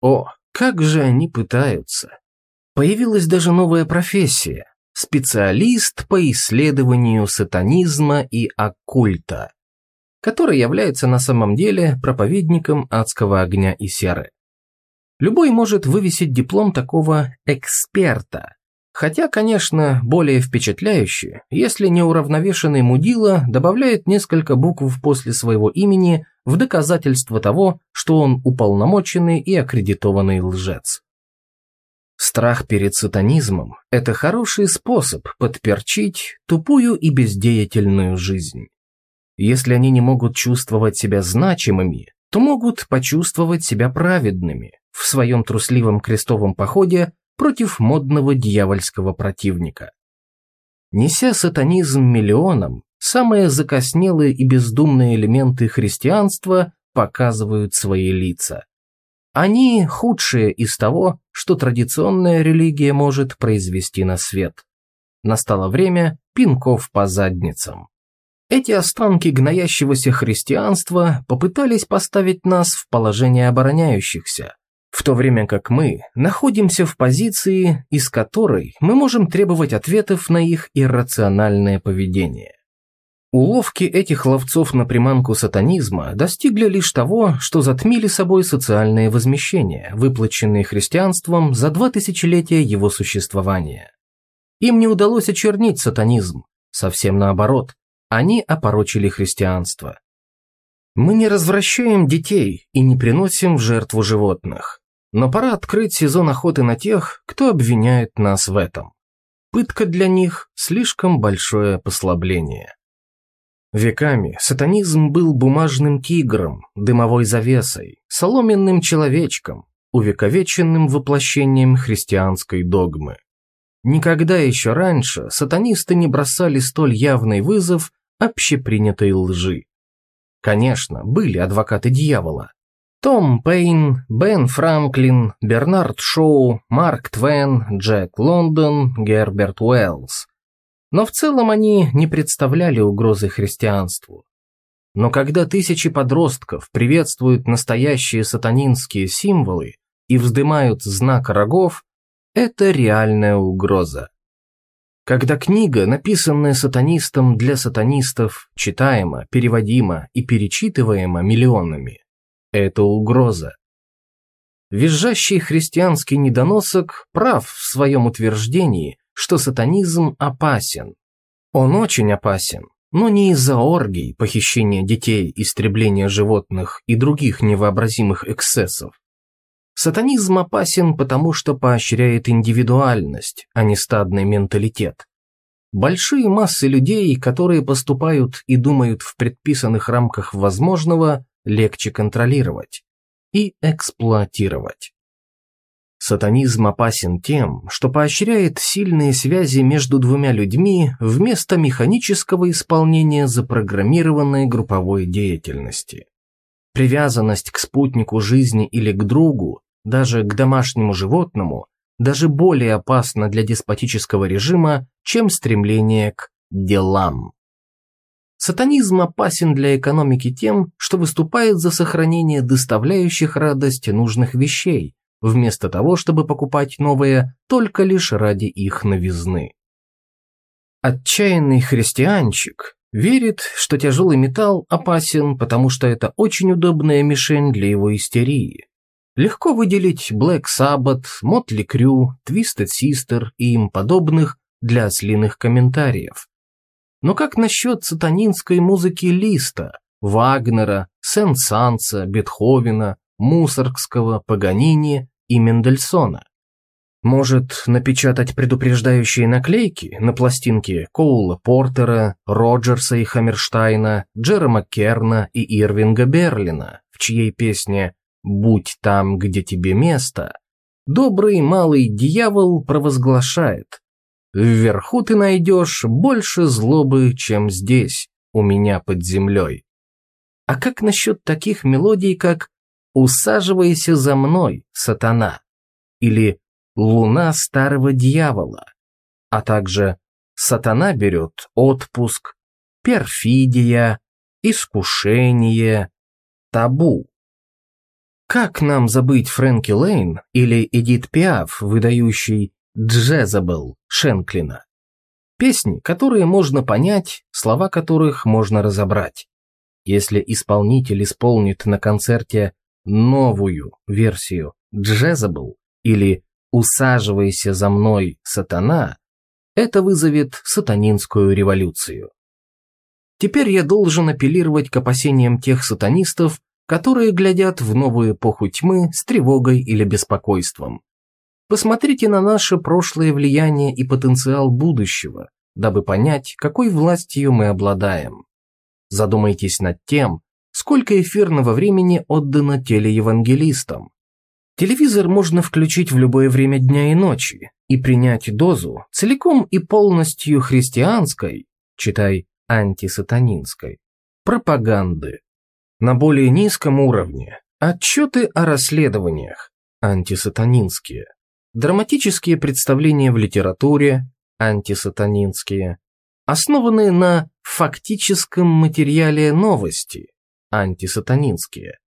О, как же они пытаются? Появилась даже новая профессия – специалист по исследованию сатанизма и оккульта, который является на самом деле проповедником адского огня и серы. Любой может вывесить диплом такого эксперта, хотя, конечно, более впечатляюще, если неуравновешенный мудила добавляет несколько букв после своего имени в доказательство того, что он уполномоченный и аккредитованный лжец. Страх перед сатанизмом – это хороший способ подперчить тупую и бездеятельную жизнь. Если они не могут чувствовать себя значимыми, то могут почувствовать себя праведными в своем трусливом крестовом походе против модного дьявольского противника. Неся сатанизм миллионам, самые закоснелые и бездумные элементы христианства показывают свои лица. Они худшие из того, что традиционная религия может произвести на свет. Настало время пинков по задницам. Эти останки гноящегося христианства попытались поставить нас в положение обороняющихся, в то время как мы находимся в позиции, из которой мы можем требовать ответов на их иррациональное поведение. Уловки этих ловцов на приманку сатанизма достигли лишь того, что затмили собой социальные возмещения, выплаченные христианством за два тысячелетия его существования. Им не удалось очернить сатанизм, совсем наоборот, они опорочили христианство. Мы не развращаем детей и не приносим в жертву животных, но пора открыть сезон охоты на тех, кто обвиняет нас в этом. Пытка для них – слишком большое послабление. Веками сатанизм был бумажным тигром, дымовой завесой, соломенным человечком, увековеченным воплощением христианской догмы. Никогда еще раньше сатанисты не бросали столь явный вызов общепринятой лжи. Конечно, были адвокаты дьявола. Том Пейн, Бен Франклин, Бернард Шоу, Марк Твен, Джек Лондон, Герберт Уэллс. Но в целом они не представляли угрозы христианству. Но когда тысячи подростков приветствуют настоящие сатанинские символы и вздымают знак рогов, это реальная угроза. Когда книга, написанная сатанистом для сатанистов, читаема, переводима и перечитываема миллионами, это угроза. Визжащий христианский недоносок прав в своем утверждении, что сатанизм опасен. Он очень опасен, но не из-за оргий, похищения детей, истребления животных и других невообразимых эксцессов. Сатанизм опасен, потому что поощряет индивидуальность, а не стадный менталитет. Большие массы людей, которые поступают и думают в предписанных рамках возможного, легче контролировать и эксплуатировать. Сатанизм опасен тем, что поощряет сильные связи между двумя людьми вместо механического исполнения запрограммированной групповой деятельности. Привязанность к спутнику жизни или к другу, даже к домашнему животному, даже более опасна для деспотического режима, чем стремление к делам. Сатанизм опасен для экономики тем, что выступает за сохранение доставляющих радость нужных вещей, вместо того, чтобы покупать новые только лишь ради их новизны. Отчаянный христианчик верит, что тяжелый металл опасен, потому что это очень удобная мишень для его истерии. Легко выделить Black Sabbath, Motley Crue, Twisted Sister и им подобных для ослиных комментариев. Но как насчет сатанинской музыки Листа, Вагнера, Сен-Санса, Бетховена, Мусоргского, Паганини и Мендельсона. Может, напечатать предупреждающие наклейки на пластинке Коула Портера, Роджерса и Хаммерштайна, Джерома Керна и Ирвинга Берлина, в чьей песне «Будь там, где тебе место», добрый малый дьявол провозглашает «Вверху ты найдешь больше злобы, чем здесь, у меня под землей». А как насчет таких мелодий, как «Усаживайся за мной, сатана» или «Луна старого дьявола», а также «Сатана берет отпуск», «Перфидия», «Искушение», «Табу». Как нам забыть Фрэнки Лейн или Эдит Пиаф, выдающий «Джезабел» Шенклина? Песни, которые можно понять, слова которых можно разобрать. Если исполнитель исполнит на концерте новую версию «Джезабел» или «Усаживайся за мной, сатана», это вызовет сатанинскую революцию. Теперь я должен апеллировать к опасениям тех сатанистов, которые глядят в новую эпоху тьмы с тревогой или беспокойством. Посмотрите на наше прошлое влияние и потенциал будущего, дабы понять, какой властью мы обладаем. Задумайтесь над тем, сколько эфирного времени отдано телеевангелистам. Телевизор можно включить в любое время дня и ночи и принять дозу целиком и полностью христианской, читай антисатанинской, пропаганды. На более низком уровне отчеты о расследованиях, антисатанинские, драматические представления в литературе, антисатанинские, основанные на фактическом материале новости, антисатанинские,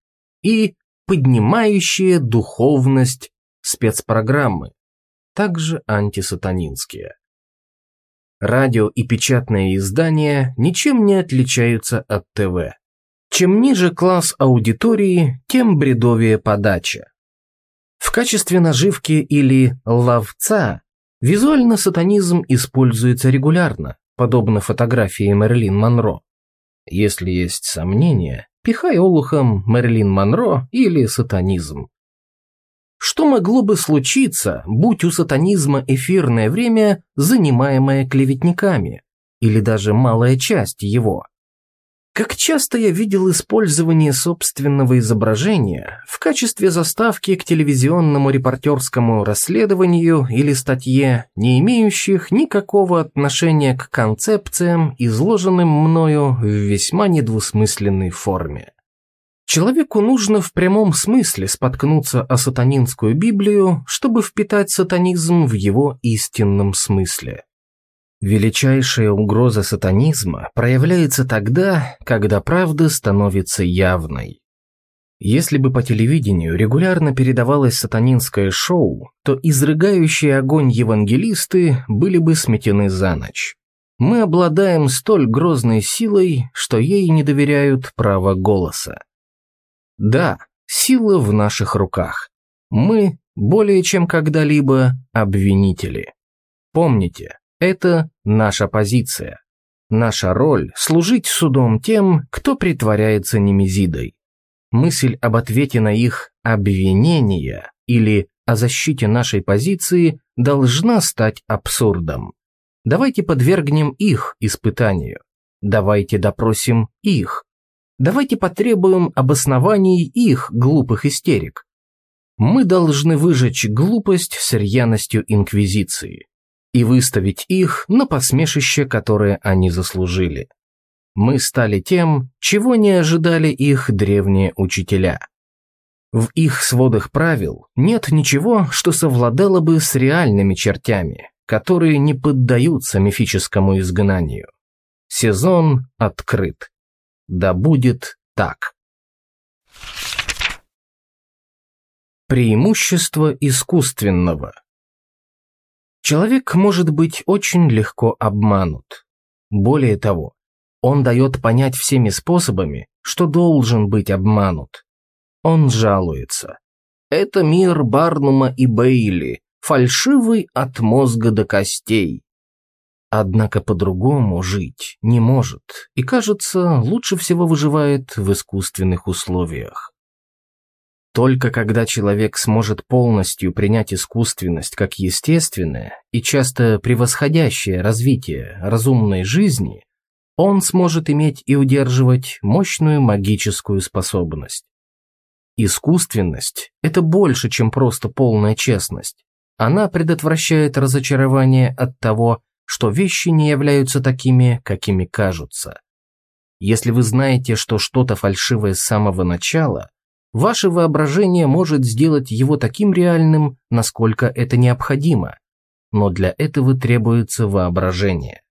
и поднимающие духовность спецпрограммы, также антисатанинские. Радио и печатные издания ничем не отличаются от ТВ. Чем ниже класс аудитории, тем бредовее подача. В качестве наживки или ловца визуально сатанизм используется регулярно, подобно фотографии Мерлин Монро. Если есть сомнения, пихай олухом Мерлин Монро или сатанизм. Что могло бы случиться, будь у сатанизма эфирное время, занимаемое клеветниками, или даже малая часть его? Как часто я видел использование собственного изображения в качестве заставки к телевизионному репортерскому расследованию или статье, не имеющих никакого отношения к концепциям, изложенным мною в весьма недвусмысленной форме. Человеку нужно в прямом смысле споткнуться о сатанинскую Библию, чтобы впитать сатанизм в его истинном смысле. Величайшая угроза сатанизма проявляется тогда, когда правда становится явной. Если бы по телевидению регулярно передавалось сатанинское шоу, то изрыгающие огонь евангелисты были бы сметены за ночь. Мы обладаем столь грозной силой, что ей не доверяют право голоса. Да, сила в наших руках. Мы, более чем когда-либо, обвинители. Помните, это наша позиция. Наша роль – служить судом тем, кто притворяется немезидой. Мысль об ответе на их обвинения или о защите нашей позиции должна стать абсурдом. Давайте подвергнем их испытанию. Давайте допросим их. Давайте потребуем обоснований их глупых истерик. Мы должны выжечь глупость с рьяностью Инквизиции и выставить их на посмешище, которое они заслужили. Мы стали тем, чего не ожидали их древние учителя. В их сводах правил нет ничего, что совладало бы с реальными чертями, которые не поддаются мифическому изгнанию. Сезон открыт. Да будет так. Преимущество искусственного. Человек может быть очень легко обманут. Более того, он дает понять всеми способами, что должен быть обманут. Он жалуется. Это мир Барнума и Бейли, фальшивый от мозга до костей. Однако по-другому жить не может и, кажется, лучше всего выживает в искусственных условиях. Только когда человек сможет полностью принять искусственность как естественное и часто превосходящее развитие разумной жизни, он сможет иметь и удерживать мощную магическую способность. Искусственность – это больше, чем просто полная честность. Она предотвращает разочарование от того, что вещи не являются такими, какими кажутся. Если вы знаете, что что-то фальшивое с самого начала, ваше воображение может сделать его таким реальным, насколько это необходимо. Но для этого требуется воображение.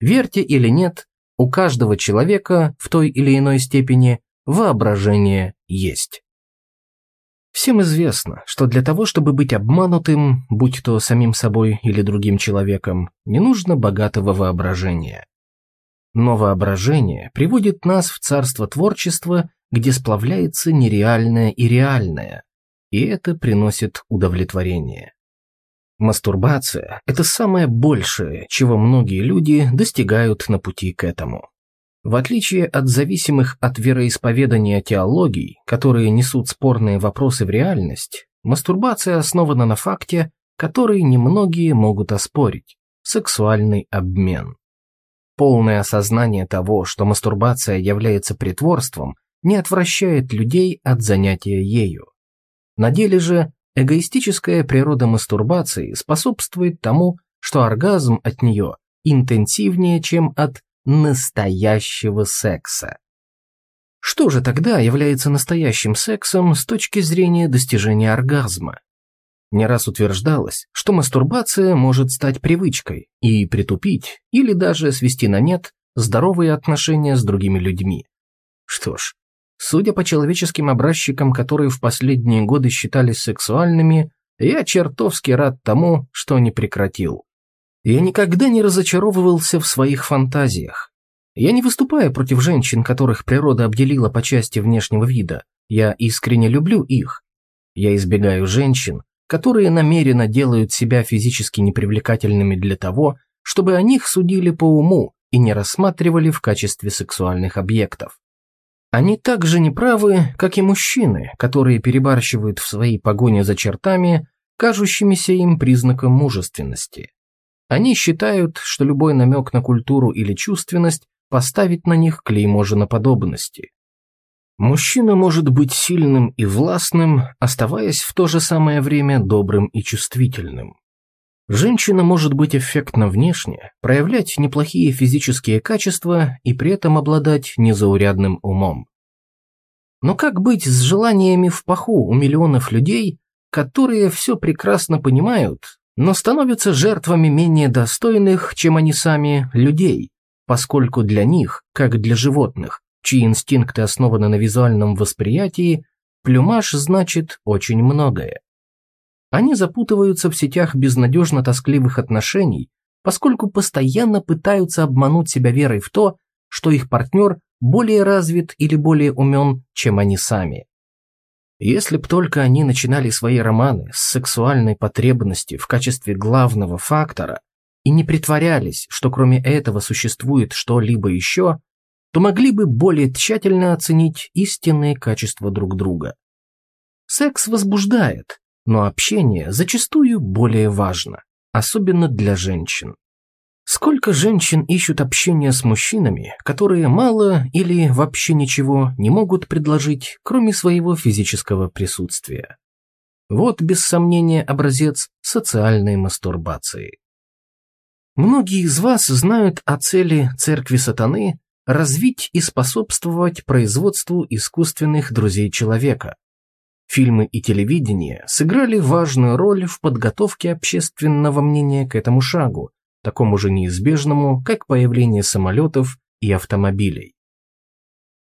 Верьте или нет, у каждого человека в той или иной степени воображение есть. Всем известно, что для того, чтобы быть обманутым, будь то самим собой или другим человеком, не нужно богатого воображения. Но воображение приводит нас в царство творчества, где сплавляется нереальное и реальное, и это приносит удовлетворение. Мастурбация – это самое большее, чего многие люди достигают на пути к этому. В отличие от зависимых от вероисповедания теологий, которые несут спорные вопросы в реальность, мастурбация основана на факте, который немногие могут оспорить – сексуальный обмен. Полное осознание того, что мастурбация является притворством, не отвращает людей от занятия ею. На деле же эгоистическая природа мастурбации способствует тому, что оргазм от нее интенсивнее, чем от настоящего секса. Что же тогда является настоящим сексом с точки зрения достижения оргазма? Не раз утверждалось, что мастурбация может стать привычкой и притупить или даже свести на нет здоровые отношения с другими людьми. Что ж, судя по человеческим образчикам, которые в последние годы считались сексуальными, я чертовски рад тому, что не прекратил. Я никогда не разочаровывался в своих фантазиях. Я не выступаю против женщин, которых природа обделила по части внешнего вида. Я искренне люблю их. Я избегаю женщин, которые намеренно делают себя физически непривлекательными для того, чтобы о них судили по уму и не рассматривали в качестве сексуальных объектов. Они так же неправы, как и мужчины, которые перебарщивают в своей погоне за чертами, кажущимися им признаком мужественности. Они считают, что любой намек на культуру или чувственность поставит на них клеймо женоподобности. Мужчина может быть сильным и властным, оставаясь в то же самое время добрым и чувствительным. Женщина может быть эффектно внешне, проявлять неплохие физические качества и при этом обладать незаурядным умом. Но как быть с желаниями в паху у миллионов людей, которые все прекрасно понимают, но становятся жертвами менее достойных, чем они сами, людей, поскольку для них, как для животных, чьи инстинкты основаны на визуальном восприятии, плюмаж значит очень многое. Они запутываются в сетях безнадежно тоскливых отношений, поскольку постоянно пытаются обмануть себя верой в то, что их партнер более развит или более умен, чем они сами. Если б только они начинали свои романы с сексуальной потребности в качестве главного фактора и не притворялись, что кроме этого существует что-либо еще, то могли бы более тщательно оценить истинные качества друг друга. Секс возбуждает, но общение зачастую более важно, особенно для женщин. Сколько женщин ищут общения с мужчинами, которые мало или вообще ничего не могут предложить, кроме своего физического присутствия? Вот, без сомнения, образец социальной мастурбации. Многие из вас знают о цели церкви сатаны развить и способствовать производству искусственных друзей человека. Фильмы и телевидение сыграли важную роль в подготовке общественного мнения к этому шагу, такому же неизбежному, как появление самолетов и автомобилей.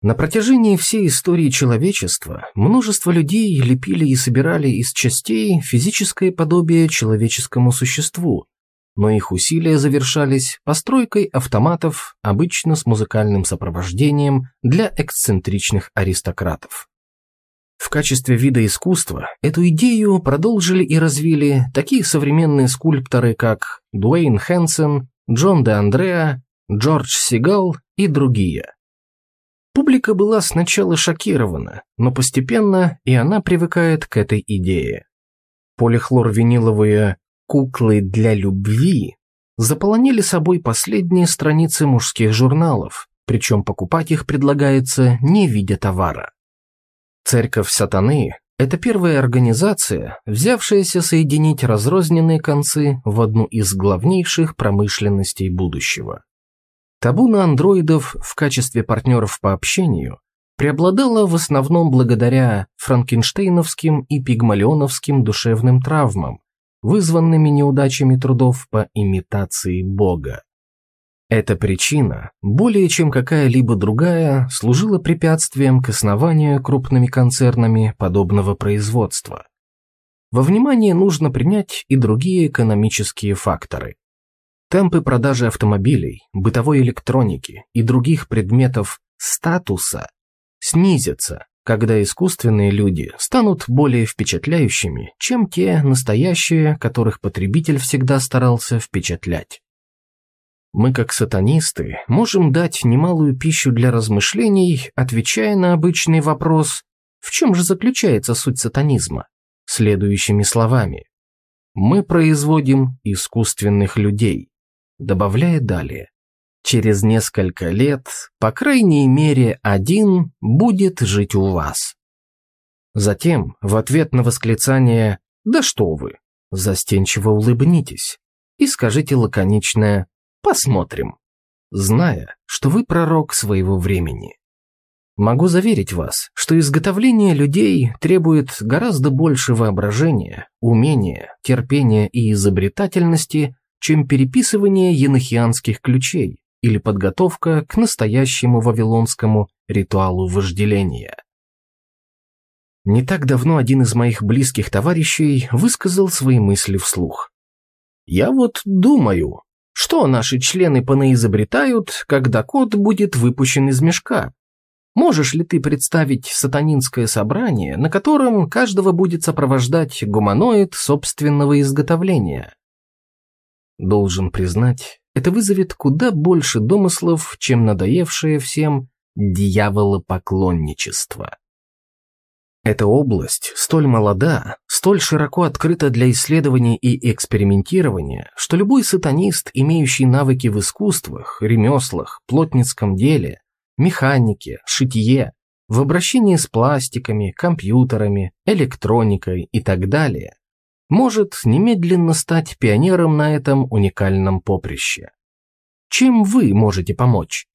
На протяжении всей истории человечества множество людей лепили и собирали из частей физическое подобие человеческому существу, но их усилия завершались постройкой автоматов, обычно с музыкальным сопровождением для эксцентричных аристократов. Качестве вида искусства эту идею продолжили и развили такие современные скульпторы, как Дуэйн Хэнсон, Джон де Андреа, Джордж Сигал и другие. Публика была сначала шокирована, но постепенно и она привыкает к этой идее. Полихлорвиниловые «куклы для любви» заполонили собой последние страницы мужских журналов, причем покупать их предлагается не в виде товара. Церковь сатаны – это первая организация, взявшаяся соединить разрозненные концы в одну из главнейших промышленностей будущего. Табу на андроидов в качестве партнеров по общению преобладало в основном благодаря франкенштейновским и пигмалионовским душевным травмам, вызванными неудачами трудов по имитации Бога. Эта причина, более чем какая-либо другая, служила препятствием к основанию крупными концернами подобного производства. Во внимание нужно принять и другие экономические факторы. Темпы продажи автомобилей, бытовой электроники и других предметов статуса снизятся, когда искусственные люди станут более впечатляющими, чем те настоящие, которых потребитель всегда старался впечатлять. Мы, как сатанисты, можем дать немалую пищу для размышлений, отвечая на обычный вопрос «В чем же заключается суть сатанизма?» следующими словами «Мы производим искусственных людей», добавляя далее «Через несколько лет, по крайней мере, один будет жить у вас». Затем, в ответ на восклицание «Да что вы!» застенчиво улыбнитесь и скажите лаконичное Посмотрим, зная, что вы пророк своего времени. Могу заверить вас, что изготовление людей требует гораздо больше воображения, умения, терпения и изобретательности, чем переписывание енохианских ключей или подготовка к настоящему вавилонскому ритуалу вожделения. Не так давно один из моих близких товарищей высказал свои мысли вслух. «Я вот думаю, что наши члены понаизобретают, когда кот будет выпущен из мешка? Можешь ли ты представить сатанинское собрание, на котором каждого будет сопровождать гуманоид собственного изготовления? Должен признать, это вызовет куда больше домыслов, чем надоевшее всем дьяволопоклонничество. Эта область столь молода, столь широко открыта для исследования и экспериментирования, что любой сатанист, имеющий навыки в искусствах, ремеслах, плотницком деле, механике, шитье, в обращении с пластиками, компьютерами, электроникой и так далее, может немедленно стать пионером на этом уникальном поприще. Чем вы можете помочь?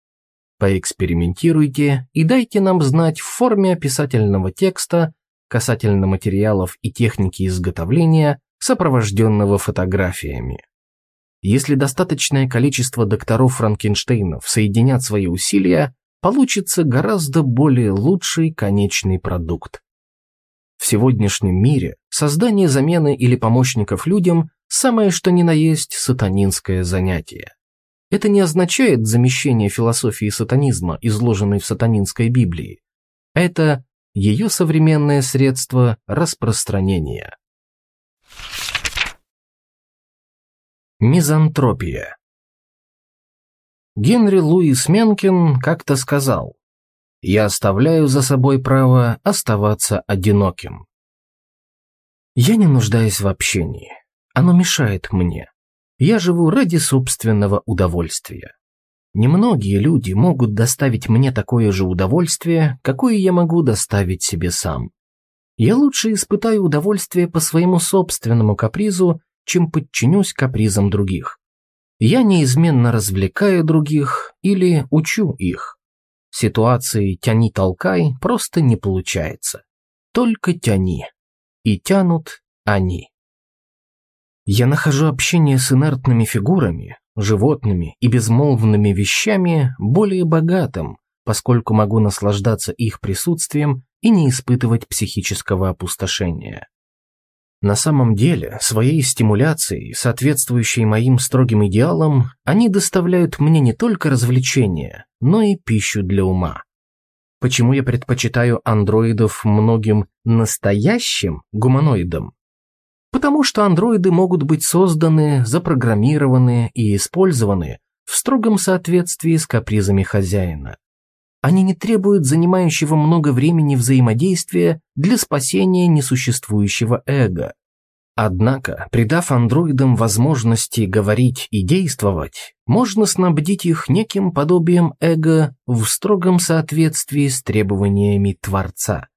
Поэкспериментируйте и дайте нам знать в форме описательного текста касательно материалов и техники изготовления, сопровожденного фотографиями. Если достаточное количество докторов Франкенштейнов соединят свои усилия, получится гораздо более лучший конечный продукт. В сегодняшнем мире создание замены или помощников людям – самое что ни на есть сатанинское занятие. Это не означает замещение философии сатанизма, изложенной в сатанинской Библии. Это ее современное средство распространения. Мизантропия Генри Луис Менкин как-то сказал «Я оставляю за собой право оставаться одиноким». Я не нуждаюсь в общении. Оно мешает мне. Я живу ради собственного удовольствия. Немногие люди могут доставить мне такое же удовольствие, какое я могу доставить себе сам. Я лучше испытаю удовольствие по своему собственному капризу, чем подчинюсь капризам других. Я неизменно развлекаю других или учу их. Ситуации «тяни-толкай» просто не получается. Только тяни. И тянут они. Я нахожу общение с инертными фигурами, животными и безмолвными вещами более богатым, поскольку могу наслаждаться их присутствием и не испытывать психического опустошения. На самом деле, своей стимуляцией, соответствующей моим строгим идеалам, они доставляют мне не только развлечения, но и пищу для ума. Почему я предпочитаю андроидов многим настоящим гуманоидам? Потому что андроиды могут быть созданы, запрограммированы и использованы в строгом соответствии с капризами хозяина. Они не требуют занимающего много времени взаимодействия для спасения несуществующего эго. Однако, придав андроидам возможности говорить и действовать, можно снабдить их неким подобием эго в строгом соответствии с требованиями Творца.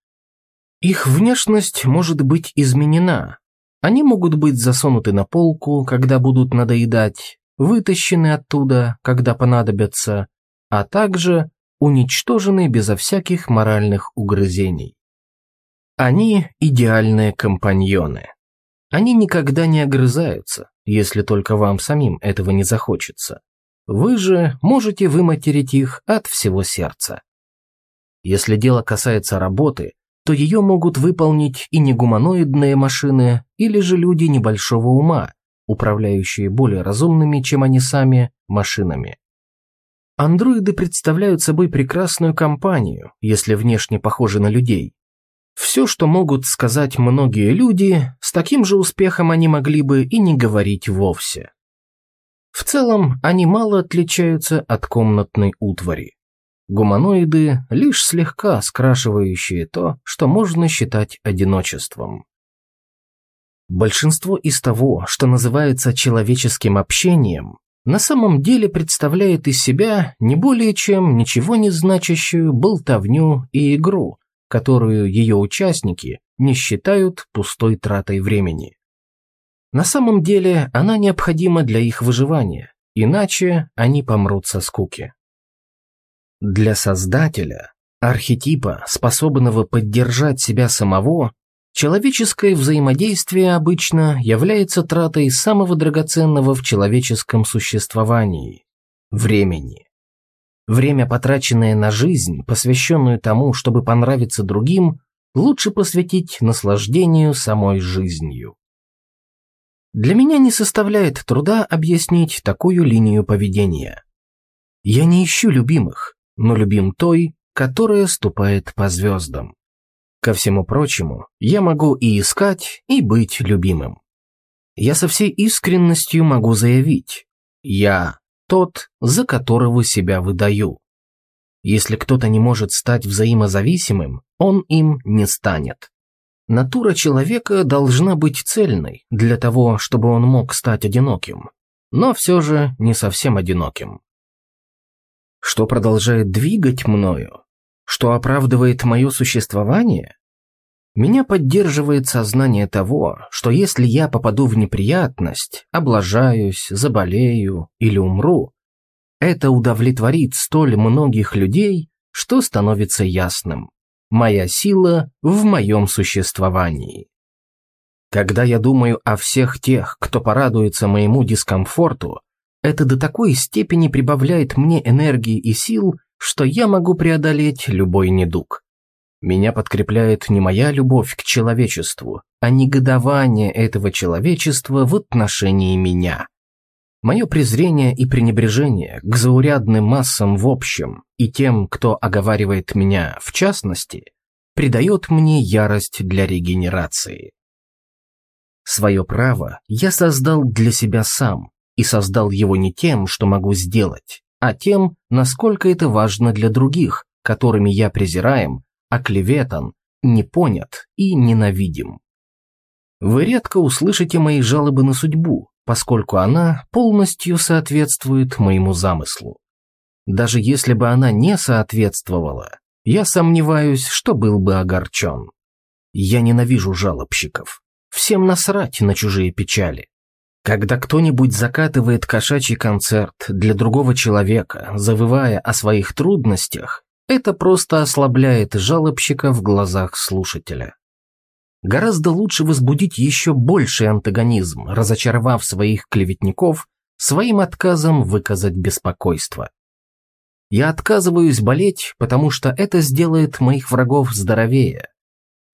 Их внешность может быть изменена, они могут быть засунуты на полку, когда будут надоедать, вытащены оттуда, когда понадобятся, а также уничтожены безо всяких моральных угрызений. Они идеальные компаньоны. Они никогда не огрызаются, если только вам самим этого не захочется. Вы же можете выматерить их от всего сердца. Если дело касается работы, то ее могут выполнить и негуманоидные машины, или же люди небольшого ума, управляющие более разумными, чем они сами, машинами. Андроиды представляют собой прекрасную компанию, если внешне похожи на людей. Все, что могут сказать многие люди, с таким же успехом они могли бы и не говорить вовсе. В целом, они мало отличаются от комнатной утвари. Гуманоиды – лишь слегка скрашивающие то, что можно считать одиночеством. Большинство из того, что называется человеческим общением, на самом деле представляет из себя не более чем ничего не значащую болтовню и игру, которую ее участники не считают пустой тратой времени. На самом деле она необходима для их выживания, иначе они помрут со скуки. Для создателя, архетипа, способного поддержать себя самого, человеческое взаимодействие обычно является тратой самого драгоценного в человеческом существовании – времени. Время, потраченное на жизнь, посвященную тому, чтобы понравиться другим, лучше посвятить наслаждению самой жизнью. Для меня не составляет труда объяснить такую линию поведения. Я не ищу любимых, но любим той, которая ступает по звездам. Ко всему прочему, я могу и искать, и быть любимым. Я со всей искренностью могу заявить, я тот, за которого себя выдаю. Если кто-то не может стать взаимозависимым, он им не станет. Натура человека должна быть цельной для того, чтобы он мог стать одиноким, но все же не совсем одиноким что продолжает двигать мною, что оправдывает мое существование? Меня поддерживает сознание того, что если я попаду в неприятность, облажаюсь, заболею или умру, это удовлетворит столь многих людей, что становится ясным. Моя сила в моем существовании. Когда я думаю о всех тех, кто порадуется моему дискомфорту, это до такой степени прибавляет мне энергии и сил, что я могу преодолеть любой недуг. Меня подкрепляет не моя любовь к человечеству, а негодование этого человечества в отношении меня. Мое презрение и пренебрежение к заурядным массам в общем и тем, кто оговаривает меня в частности, придает мне ярость для регенерации. Свое право я создал для себя сам, и создал его не тем, что могу сделать, а тем, насколько это важно для других, которыми я презираем, оклеветан, не понят и ненавидим. Вы редко услышите мои жалобы на судьбу, поскольку она полностью соответствует моему замыслу. Даже если бы она не соответствовала, я сомневаюсь, что был бы огорчен. Я ненавижу жалобщиков. Всем насрать на чужие печали. Когда кто-нибудь закатывает кошачий концерт для другого человека, завывая о своих трудностях, это просто ослабляет жалобщика в глазах слушателя. Гораздо лучше возбудить еще больший антагонизм, разочаровав своих клеветников своим отказом выказать беспокойство. Я отказываюсь болеть, потому что это сделает моих врагов здоровее,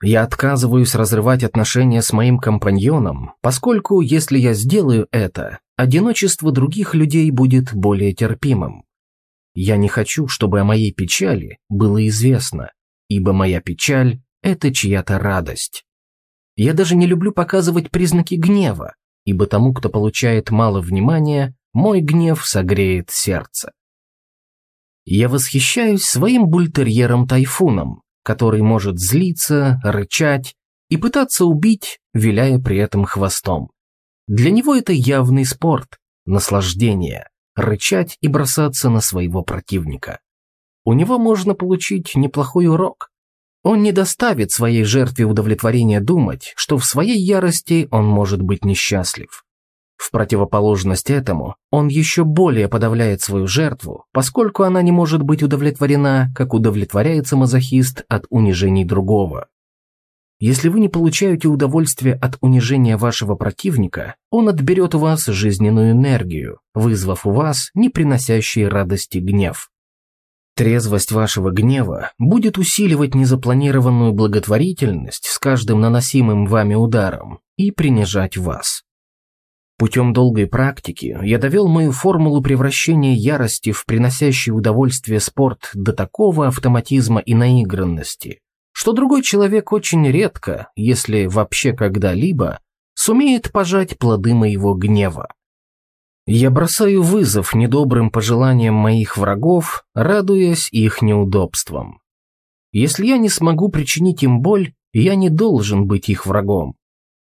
я отказываюсь разрывать отношения с моим компаньоном, поскольку, если я сделаю это, одиночество других людей будет более терпимым. Я не хочу, чтобы о моей печали было известно, ибо моя печаль – это чья-то радость. Я даже не люблю показывать признаки гнева, ибо тому, кто получает мало внимания, мой гнев согреет сердце. Я восхищаюсь своим бультерьером Тайфуном, который может злиться, рычать и пытаться убить, виляя при этом хвостом. Для него это явный спорт, наслаждение, рычать и бросаться на своего противника. У него можно получить неплохой урок. Он не доставит своей жертве удовлетворения думать, что в своей ярости он может быть несчастлив. В противоположность этому, он еще более подавляет свою жертву, поскольку она не может быть удовлетворена, как удовлетворяется мазохист от унижений другого. Если вы не получаете удовольствия от унижения вашего противника, он отберет у вас жизненную энергию, вызвав у вас не приносящий радости гнев. Трезвость вашего гнева будет усиливать незапланированную благотворительность с каждым наносимым вами ударом и принижать вас. Путем долгой практики я довел мою формулу превращения ярости в приносящий удовольствие спорт до такого автоматизма и наигранности, что другой человек очень редко, если вообще когда-либо, сумеет пожать плоды моего гнева. Я бросаю вызов недобрым пожеланиям моих врагов, радуясь их неудобствам. Если я не смогу причинить им боль, я не должен быть их врагом.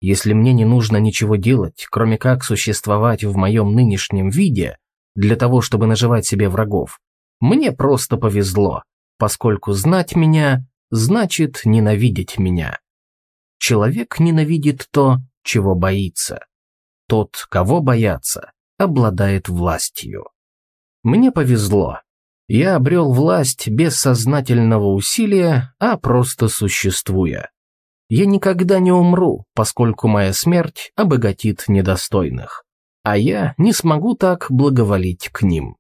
Если мне не нужно ничего делать, кроме как существовать в моем нынешнем виде, для того, чтобы наживать себе врагов, мне просто повезло, поскольку знать меня значит ненавидеть меня. Человек ненавидит то, чего боится. Тот, кого боятся, обладает властью. Мне повезло. Я обрел власть без сознательного усилия, а просто существуя. Я никогда не умру, поскольку моя смерть обогатит недостойных, а я не смогу так благоволить к ним.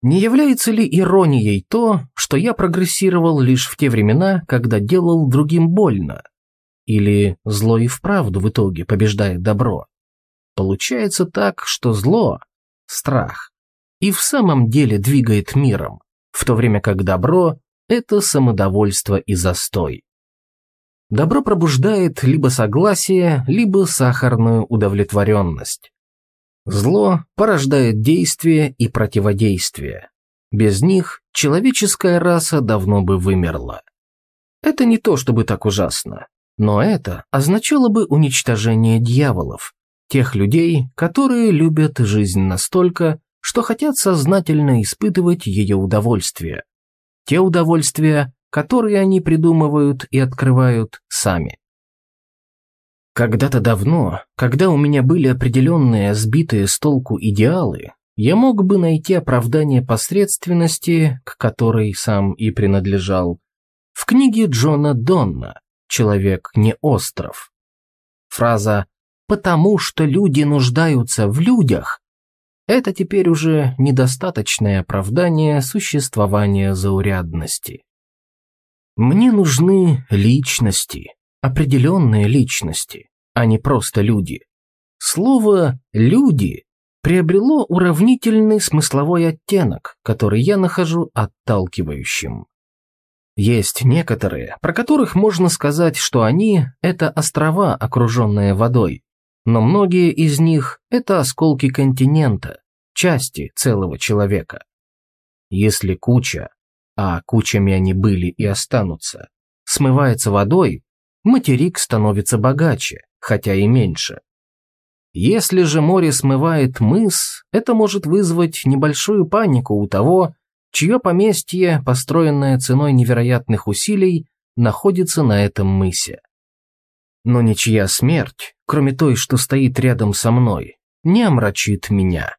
Не является ли иронией то, что я прогрессировал лишь в те времена, когда делал другим больно? Или зло и вправду в итоге побеждает добро? Получается так, что зло – страх, и в самом деле двигает миром, в то время как добро – это самодовольство и застой. Добро пробуждает либо согласие, либо сахарную удовлетворенность. Зло порождает действие и противодействие. Без них человеческая раса давно бы вымерла. Это не то чтобы так ужасно, но это означало бы уничтожение дьяволов, тех людей, которые любят жизнь настолько, что хотят сознательно испытывать ее удовольствие. Те удовольствия, которые они придумывают и открывают сами. Когда-то давно, когда у меня были определенные сбитые с толку идеалы, я мог бы найти оправдание посредственности, к которой сам и принадлежал, в книге Джона Донна «Человек не остров». Фраза «потому что люди нуждаются в людях» это теперь уже недостаточное оправдание существования заурядности. Мне нужны личности, определенные личности, а не просто люди. Слово «люди» приобрело уравнительный смысловой оттенок, который я нахожу отталкивающим. Есть некоторые, про которых можно сказать, что они – это острова, окруженные водой, но многие из них – это осколки континента, части целого человека. Если куча, а кучами они были и останутся, смывается водой, материк становится богаче, хотя и меньше. Если же море смывает мыс, это может вызвать небольшую панику у того, чье поместье, построенное ценой невероятных усилий, находится на этом мысе. Но ничья смерть, кроме той, что стоит рядом со мной, не омрачит меня.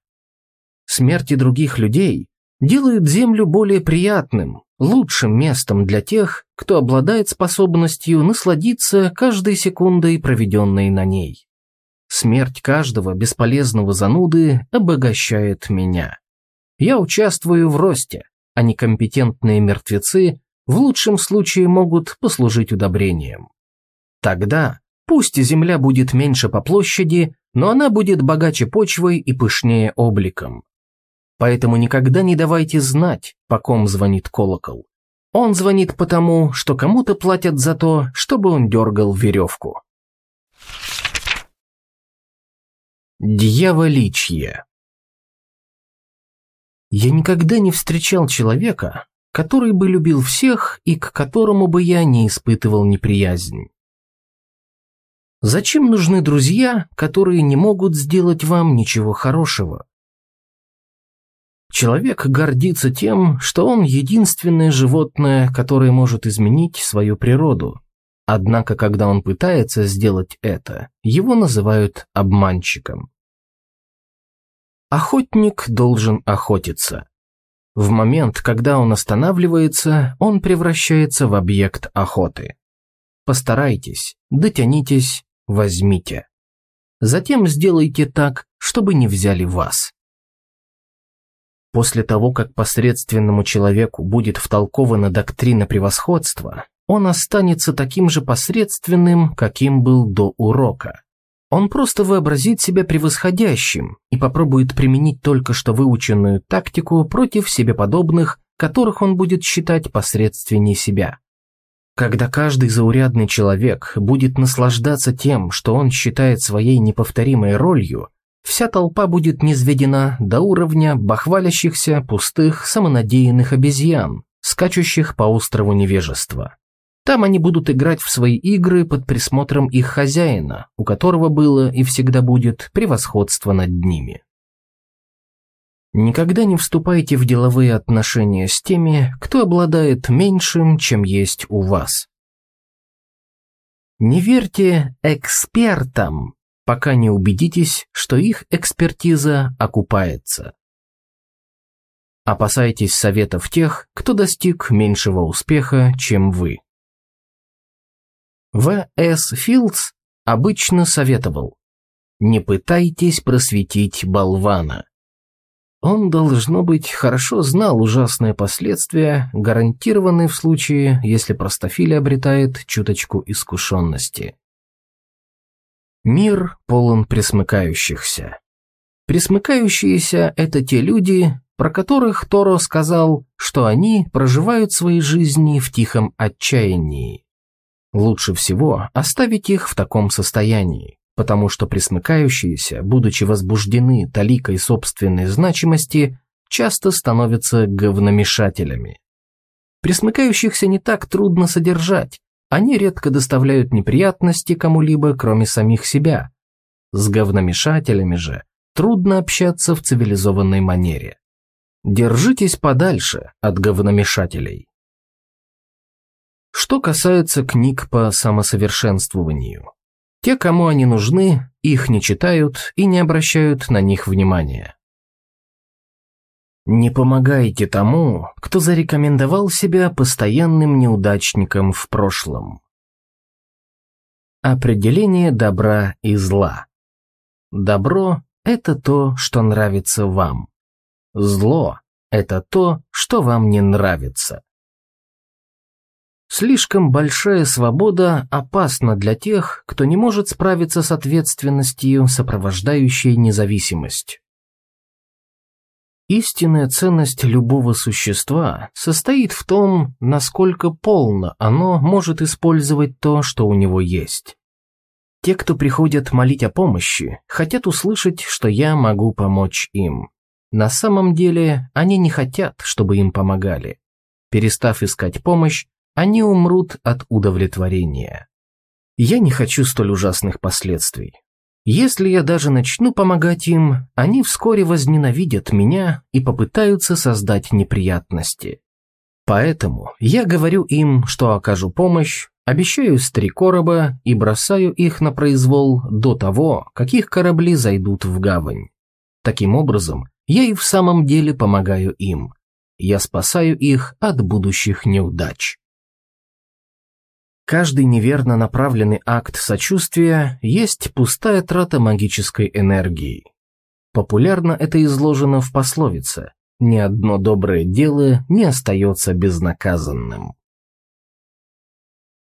Смерти других людей делают землю более приятным, лучшим местом для тех, кто обладает способностью насладиться каждой секундой, проведенной на ней. Смерть каждого бесполезного зануды обогащает меня. Я участвую в росте, а некомпетентные мертвецы в лучшем случае могут послужить удобрением. Тогда пусть земля будет меньше по площади, но она будет богаче почвой и пышнее обликом. Поэтому никогда не давайте знать, по ком звонит колокол. Он звонит потому, что кому-то платят за то, чтобы он дергал веревку. Дьяволичье Я никогда не встречал человека, который бы любил всех и к которому бы я не испытывал неприязнь. Зачем нужны друзья, которые не могут сделать вам ничего хорошего? Человек гордится тем, что он единственное животное, которое может изменить свою природу. Однако, когда он пытается сделать это, его называют обманщиком. Охотник должен охотиться. В момент, когда он останавливается, он превращается в объект охоты. постарайтесь, дотянитесь, возьмите. Затем сделайте так, чтобы не взяли вас. После того, как посредственному человеку будет втолкована доктрина превосходства, он останется таким же посредственным, каким был до урока. Он просто вообразит себя превосходящим и попробует применить только что выученную тактику против себе подобных, которых он будет считать посредственнее себя. Когда каждый заурядный человек будет наслаждаться тем, что он считает своей неповторимой ролью, вся толпа будет низведена до уровня бахвалящихся пустых самонадеянных обезьян, скачущих по острову невежества. Там они будут играть в свои игры под присмотром их хозяина, у которого было и всегда будет превосходство над ними. Никогда не вступайте в деловые отношения с теми, кто обладает меньшим, чем есть у вас. Не верьте экспертам, пока не убедитесь, что их экспертиза окупается. Опасайтесь советов тех, кто достиг меньшего успеха, чем вы. В. С. Филдс обычно советовал «Не пытайтесь просветить болвана». Он, должно быть, хорошо знал ужасные последствия, гарантированные в случае, если простофиль обретает чуточку искушенности. Мир полон присмыкающихся. Присмыкающиеся – это те люди, про которых Торо сказал, что они проживают свои жизни в тихом отчаянии. Лучше всего оставить их в таком состоянии, потому что присмыкающиеся, будучи возбуждены таликой собственной значимости, часто становятся говномешателями. Присмыкающихся не так трудно содержать, они редко доставляют неприятности кому-либо, кроме самих себя. С говномешателями же трудно общаться в цивилизованной манере. Держитесь подальше от говномешателей. Что касается книг по самосовершенствованию. Те, кому они нужны, их не читают и не обращают на них внимания. Не помогайте тому, кто зарекомендовал себя постоянным неудачником в прошлом. Определение добра и зла. Добро – это то, что нравится вам. Зло – это то, что вам не нравится. Слишком большая свобода опасна для тех, кто не может справиться с ответственностью, сопровождающей независимость. Истинная ценность любого существа состоит в том, насколько полно оно может использовать то, что у него есть. Те, кто приходят молить о помощи, хотят услышать, что я могу помочь им. На самом деле, они не хотят, чтобы им помогали. Перестав искать помощь, они умрут от удовлетворения. Я не хочу столь ужасных последствий. Если я даже начну помогать им, они вскоре возненавидят меня и попытаются создать неприятности. Поэтому я говорю им, что окажу помощь, обещаю с три короба и бросаю их на произвол до того, как их корабли зайдут в гавань. Таким образом, я и в самом деле помогаю им. Я спасаю их от будущих неудач. Каждый неверно направленный акт сочувствия есть пустая трата магической энергии. Популярно это изложено в пословице «Ни одно доброе дело не остается безнаказанным».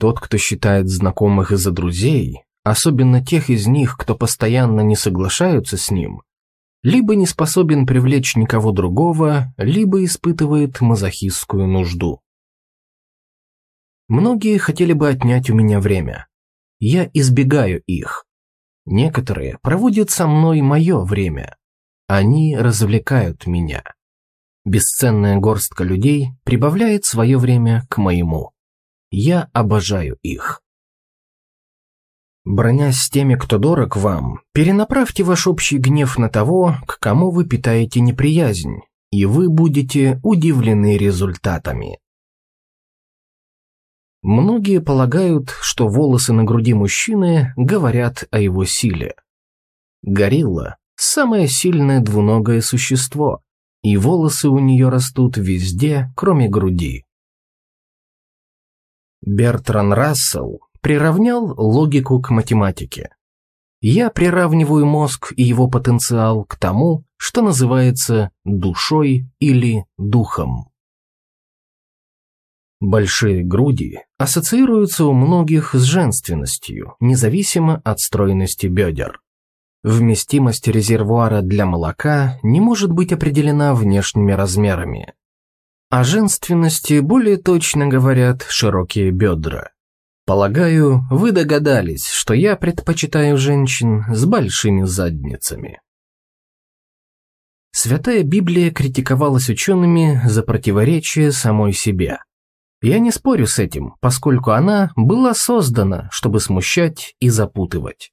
Тот, кто считает знакомых из-за друзей, особенно тех из них, кто постоянно не соглашаются с ним, либо не способен привлечь никого другого, либо испытывает мазохистскую нужду. Многие хотели бы отнять у меня время. Я избегаю их. Некоторые проводят со мной мое время. Они развлекают меня. Бесценная горстка людей прибавляет свое время к моему. Я обожаю их. Бронясь с теми, кто дорог вам, перенаправьте ваш общий гнев на того, к кому вы питаете неприязнь, и вы будете удивлены результатами. Многие полагают, что волосы на груди мужчины говорят о его силе. Горилла – самое сильное двуногое существо, и волосы у нее растут везде, кроме груди. Бертран Рассел приравнял логику к математике. Я приравниваю мозг и его потенциал к тому, что называется душой или духом. Большие груди ассоциируются у многих с женственностью, независимо от стройности бедер. Вместимость резервуара для молока не может быть определена внешними размерами. О женственности более точно говорят широкие бедра. Полагаю, вы догадались, что я предпочитаю женщин с большими задницами. Святая Библия критиковалась учеными за противоречие самой себе. Я не спорю с этим, поскольку она была создана, чтобы смущать и запутывать.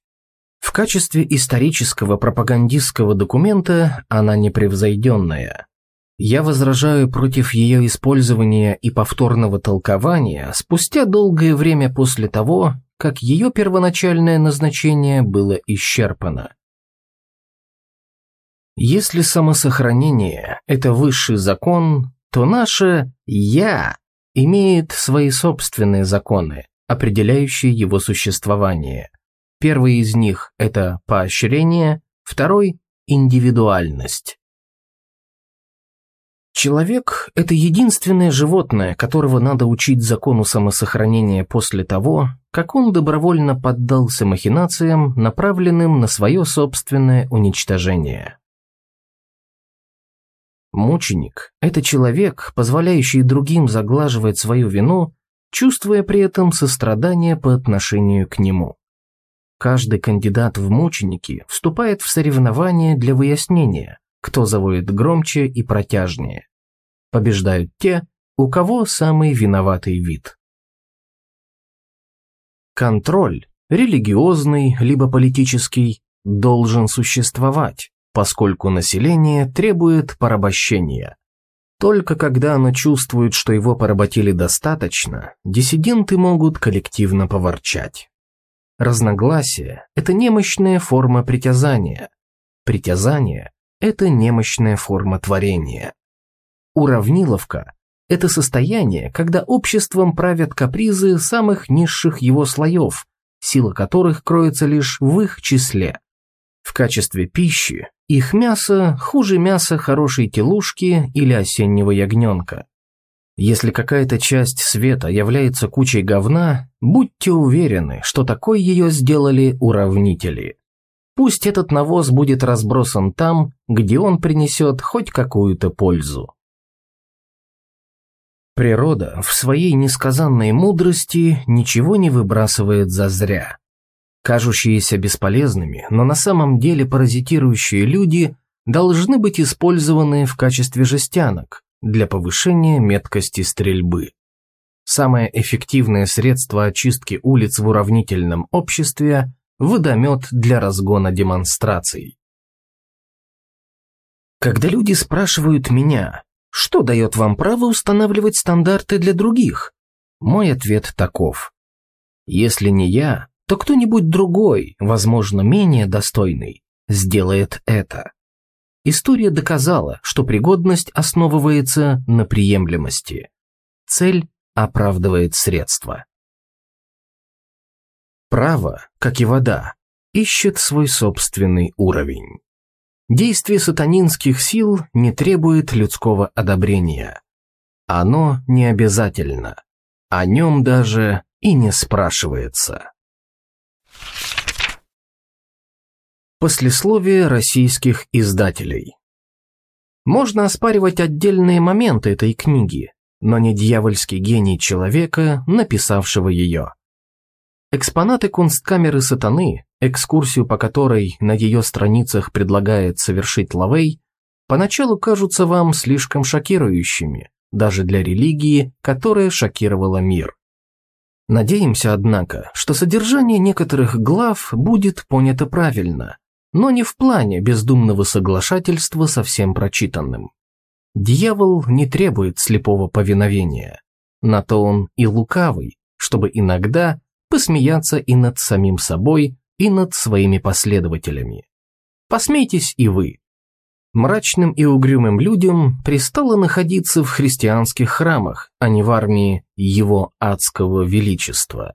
В качестве исторического пропагандистского документа она непревзойденная. Я возражаю против ее использования и повторного толкования спустя долгое время после того, как ее первоначальное назначение было исчерпано. Если самосохранение – это высший закон, то наше «я» имеет свои собственные законы, определяющие его существование – Первый из них – это поощрение, второй – индивидуальность. Человек – это единственное животное, которого надо учить закону самосохранения после того, как он добровольно поддался махинациям, направленным на свое собственное уничтожение. Мученик – это человек, позволяющий другим заглаживать свою вину, чувствуя при этом сострадание по отношению к нему. Каждый кандидат в мученики вступает в соревнование для выяснения, кто завоет громче и протяжнее. Побеждают те, у кого самый виноватый вид. Контроль, религиозный либо политический, должен существовать, поскольку население требует порабощения. Только когда оно чувствует, что его поработили достаточно, диссиденты могут коллективно поворчать. Разногласие – это немощная форма притязания. Притязание – это немощная форма творения. Уравниловка – это состояние, когда обществом правят капризы самых низших его слоев, сила которых кроется лишь в их числе. В качестве пищи их мясо хуже мяса хорошей телушки или осеннего ягненка. Если какая-то часть света является кучей говна, будьте уверены, что такой ее сделали уравнители. Пусть этот навоз будет разбросан там, где он принесет хоть какую-то пользу. Природа в своей несказанной мудрости ничего не выбрасывает зазря. Кажущиеся бесполезными, но на самом деле паразитирующие люди должны быть использованы в качестве жестянок, для повышения меткости стрельбы. Самое эффективное средство очистки улиц в уравнительном обществе – водомет для разгона демонстраций. Когда люди спрашивают меня, что дает вам право устанавливать стандарты для других, мой ответ таков. Если не я, то кто-нибудь другой, возможно, менее достойный, сделает это. История доказала, что пригодность основывается на приемлемости. Цель оправдывает средства. Право, как и вода, ищет свой собственный уровень. Действие сатанинских сил не требует людского одобрения. Оно не обязательно. О нем даже и не спрашивается. Послесловие российских издателей. Можно оспаривать отдельные моменты этой книги, но не дьявольский гений человека, написавшего ее. Экспонаты кунсткамеры сатаны, экскурсию по которой на ее страницах предлагает совершить Лавей, поначалу кажутся вам слишком шокирующими, даже для религии, которая шокировала мир. Надеемся, однако, что содержание некоторых глав будет понято правильно, но не в плане бездумного соглашательства со всем прочитанным. Дьявол не требует слепого повиновения. На то он и лукавый, чтобы иногда посмеяться и над самим собой, и над своими последователями. Посмейтесь и вы. Мрачным и угрюмым людям пристало находиться в христианских храмах, а не в армии его адского величества.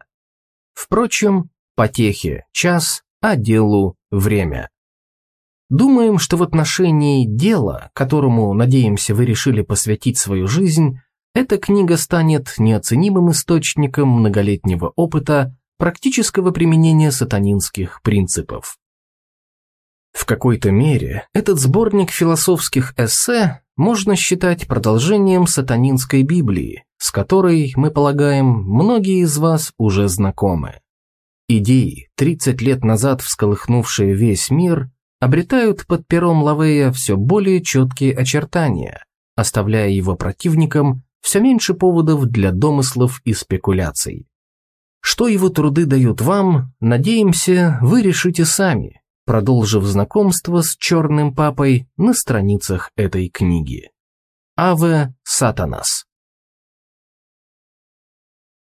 Впрочем, потехе – час, а делу – время. Думаем, что в отношении дела, которому, надеемся, вы решили посвятить свою жизнь, эта книга станет неоценимым источником многолетнего опыта практического применения сатанинских принципов. В какой-то мере этот сборник философских эссе можно считать продолжением сатанинской Библии, с которой, мы полагаем, многие из вас уже знакомы. Идеи, 30 лет назад всколыхнувшие весь мир, обретают под пером Лавея все более четкие очертания, оставляя его противникам все меньше поводов для домыслов и спекуляций. Что его труды дают вам, надеемся, вы решите сами, продолжив знакомство с черным папой на страницах этой книги. Аве Сатанас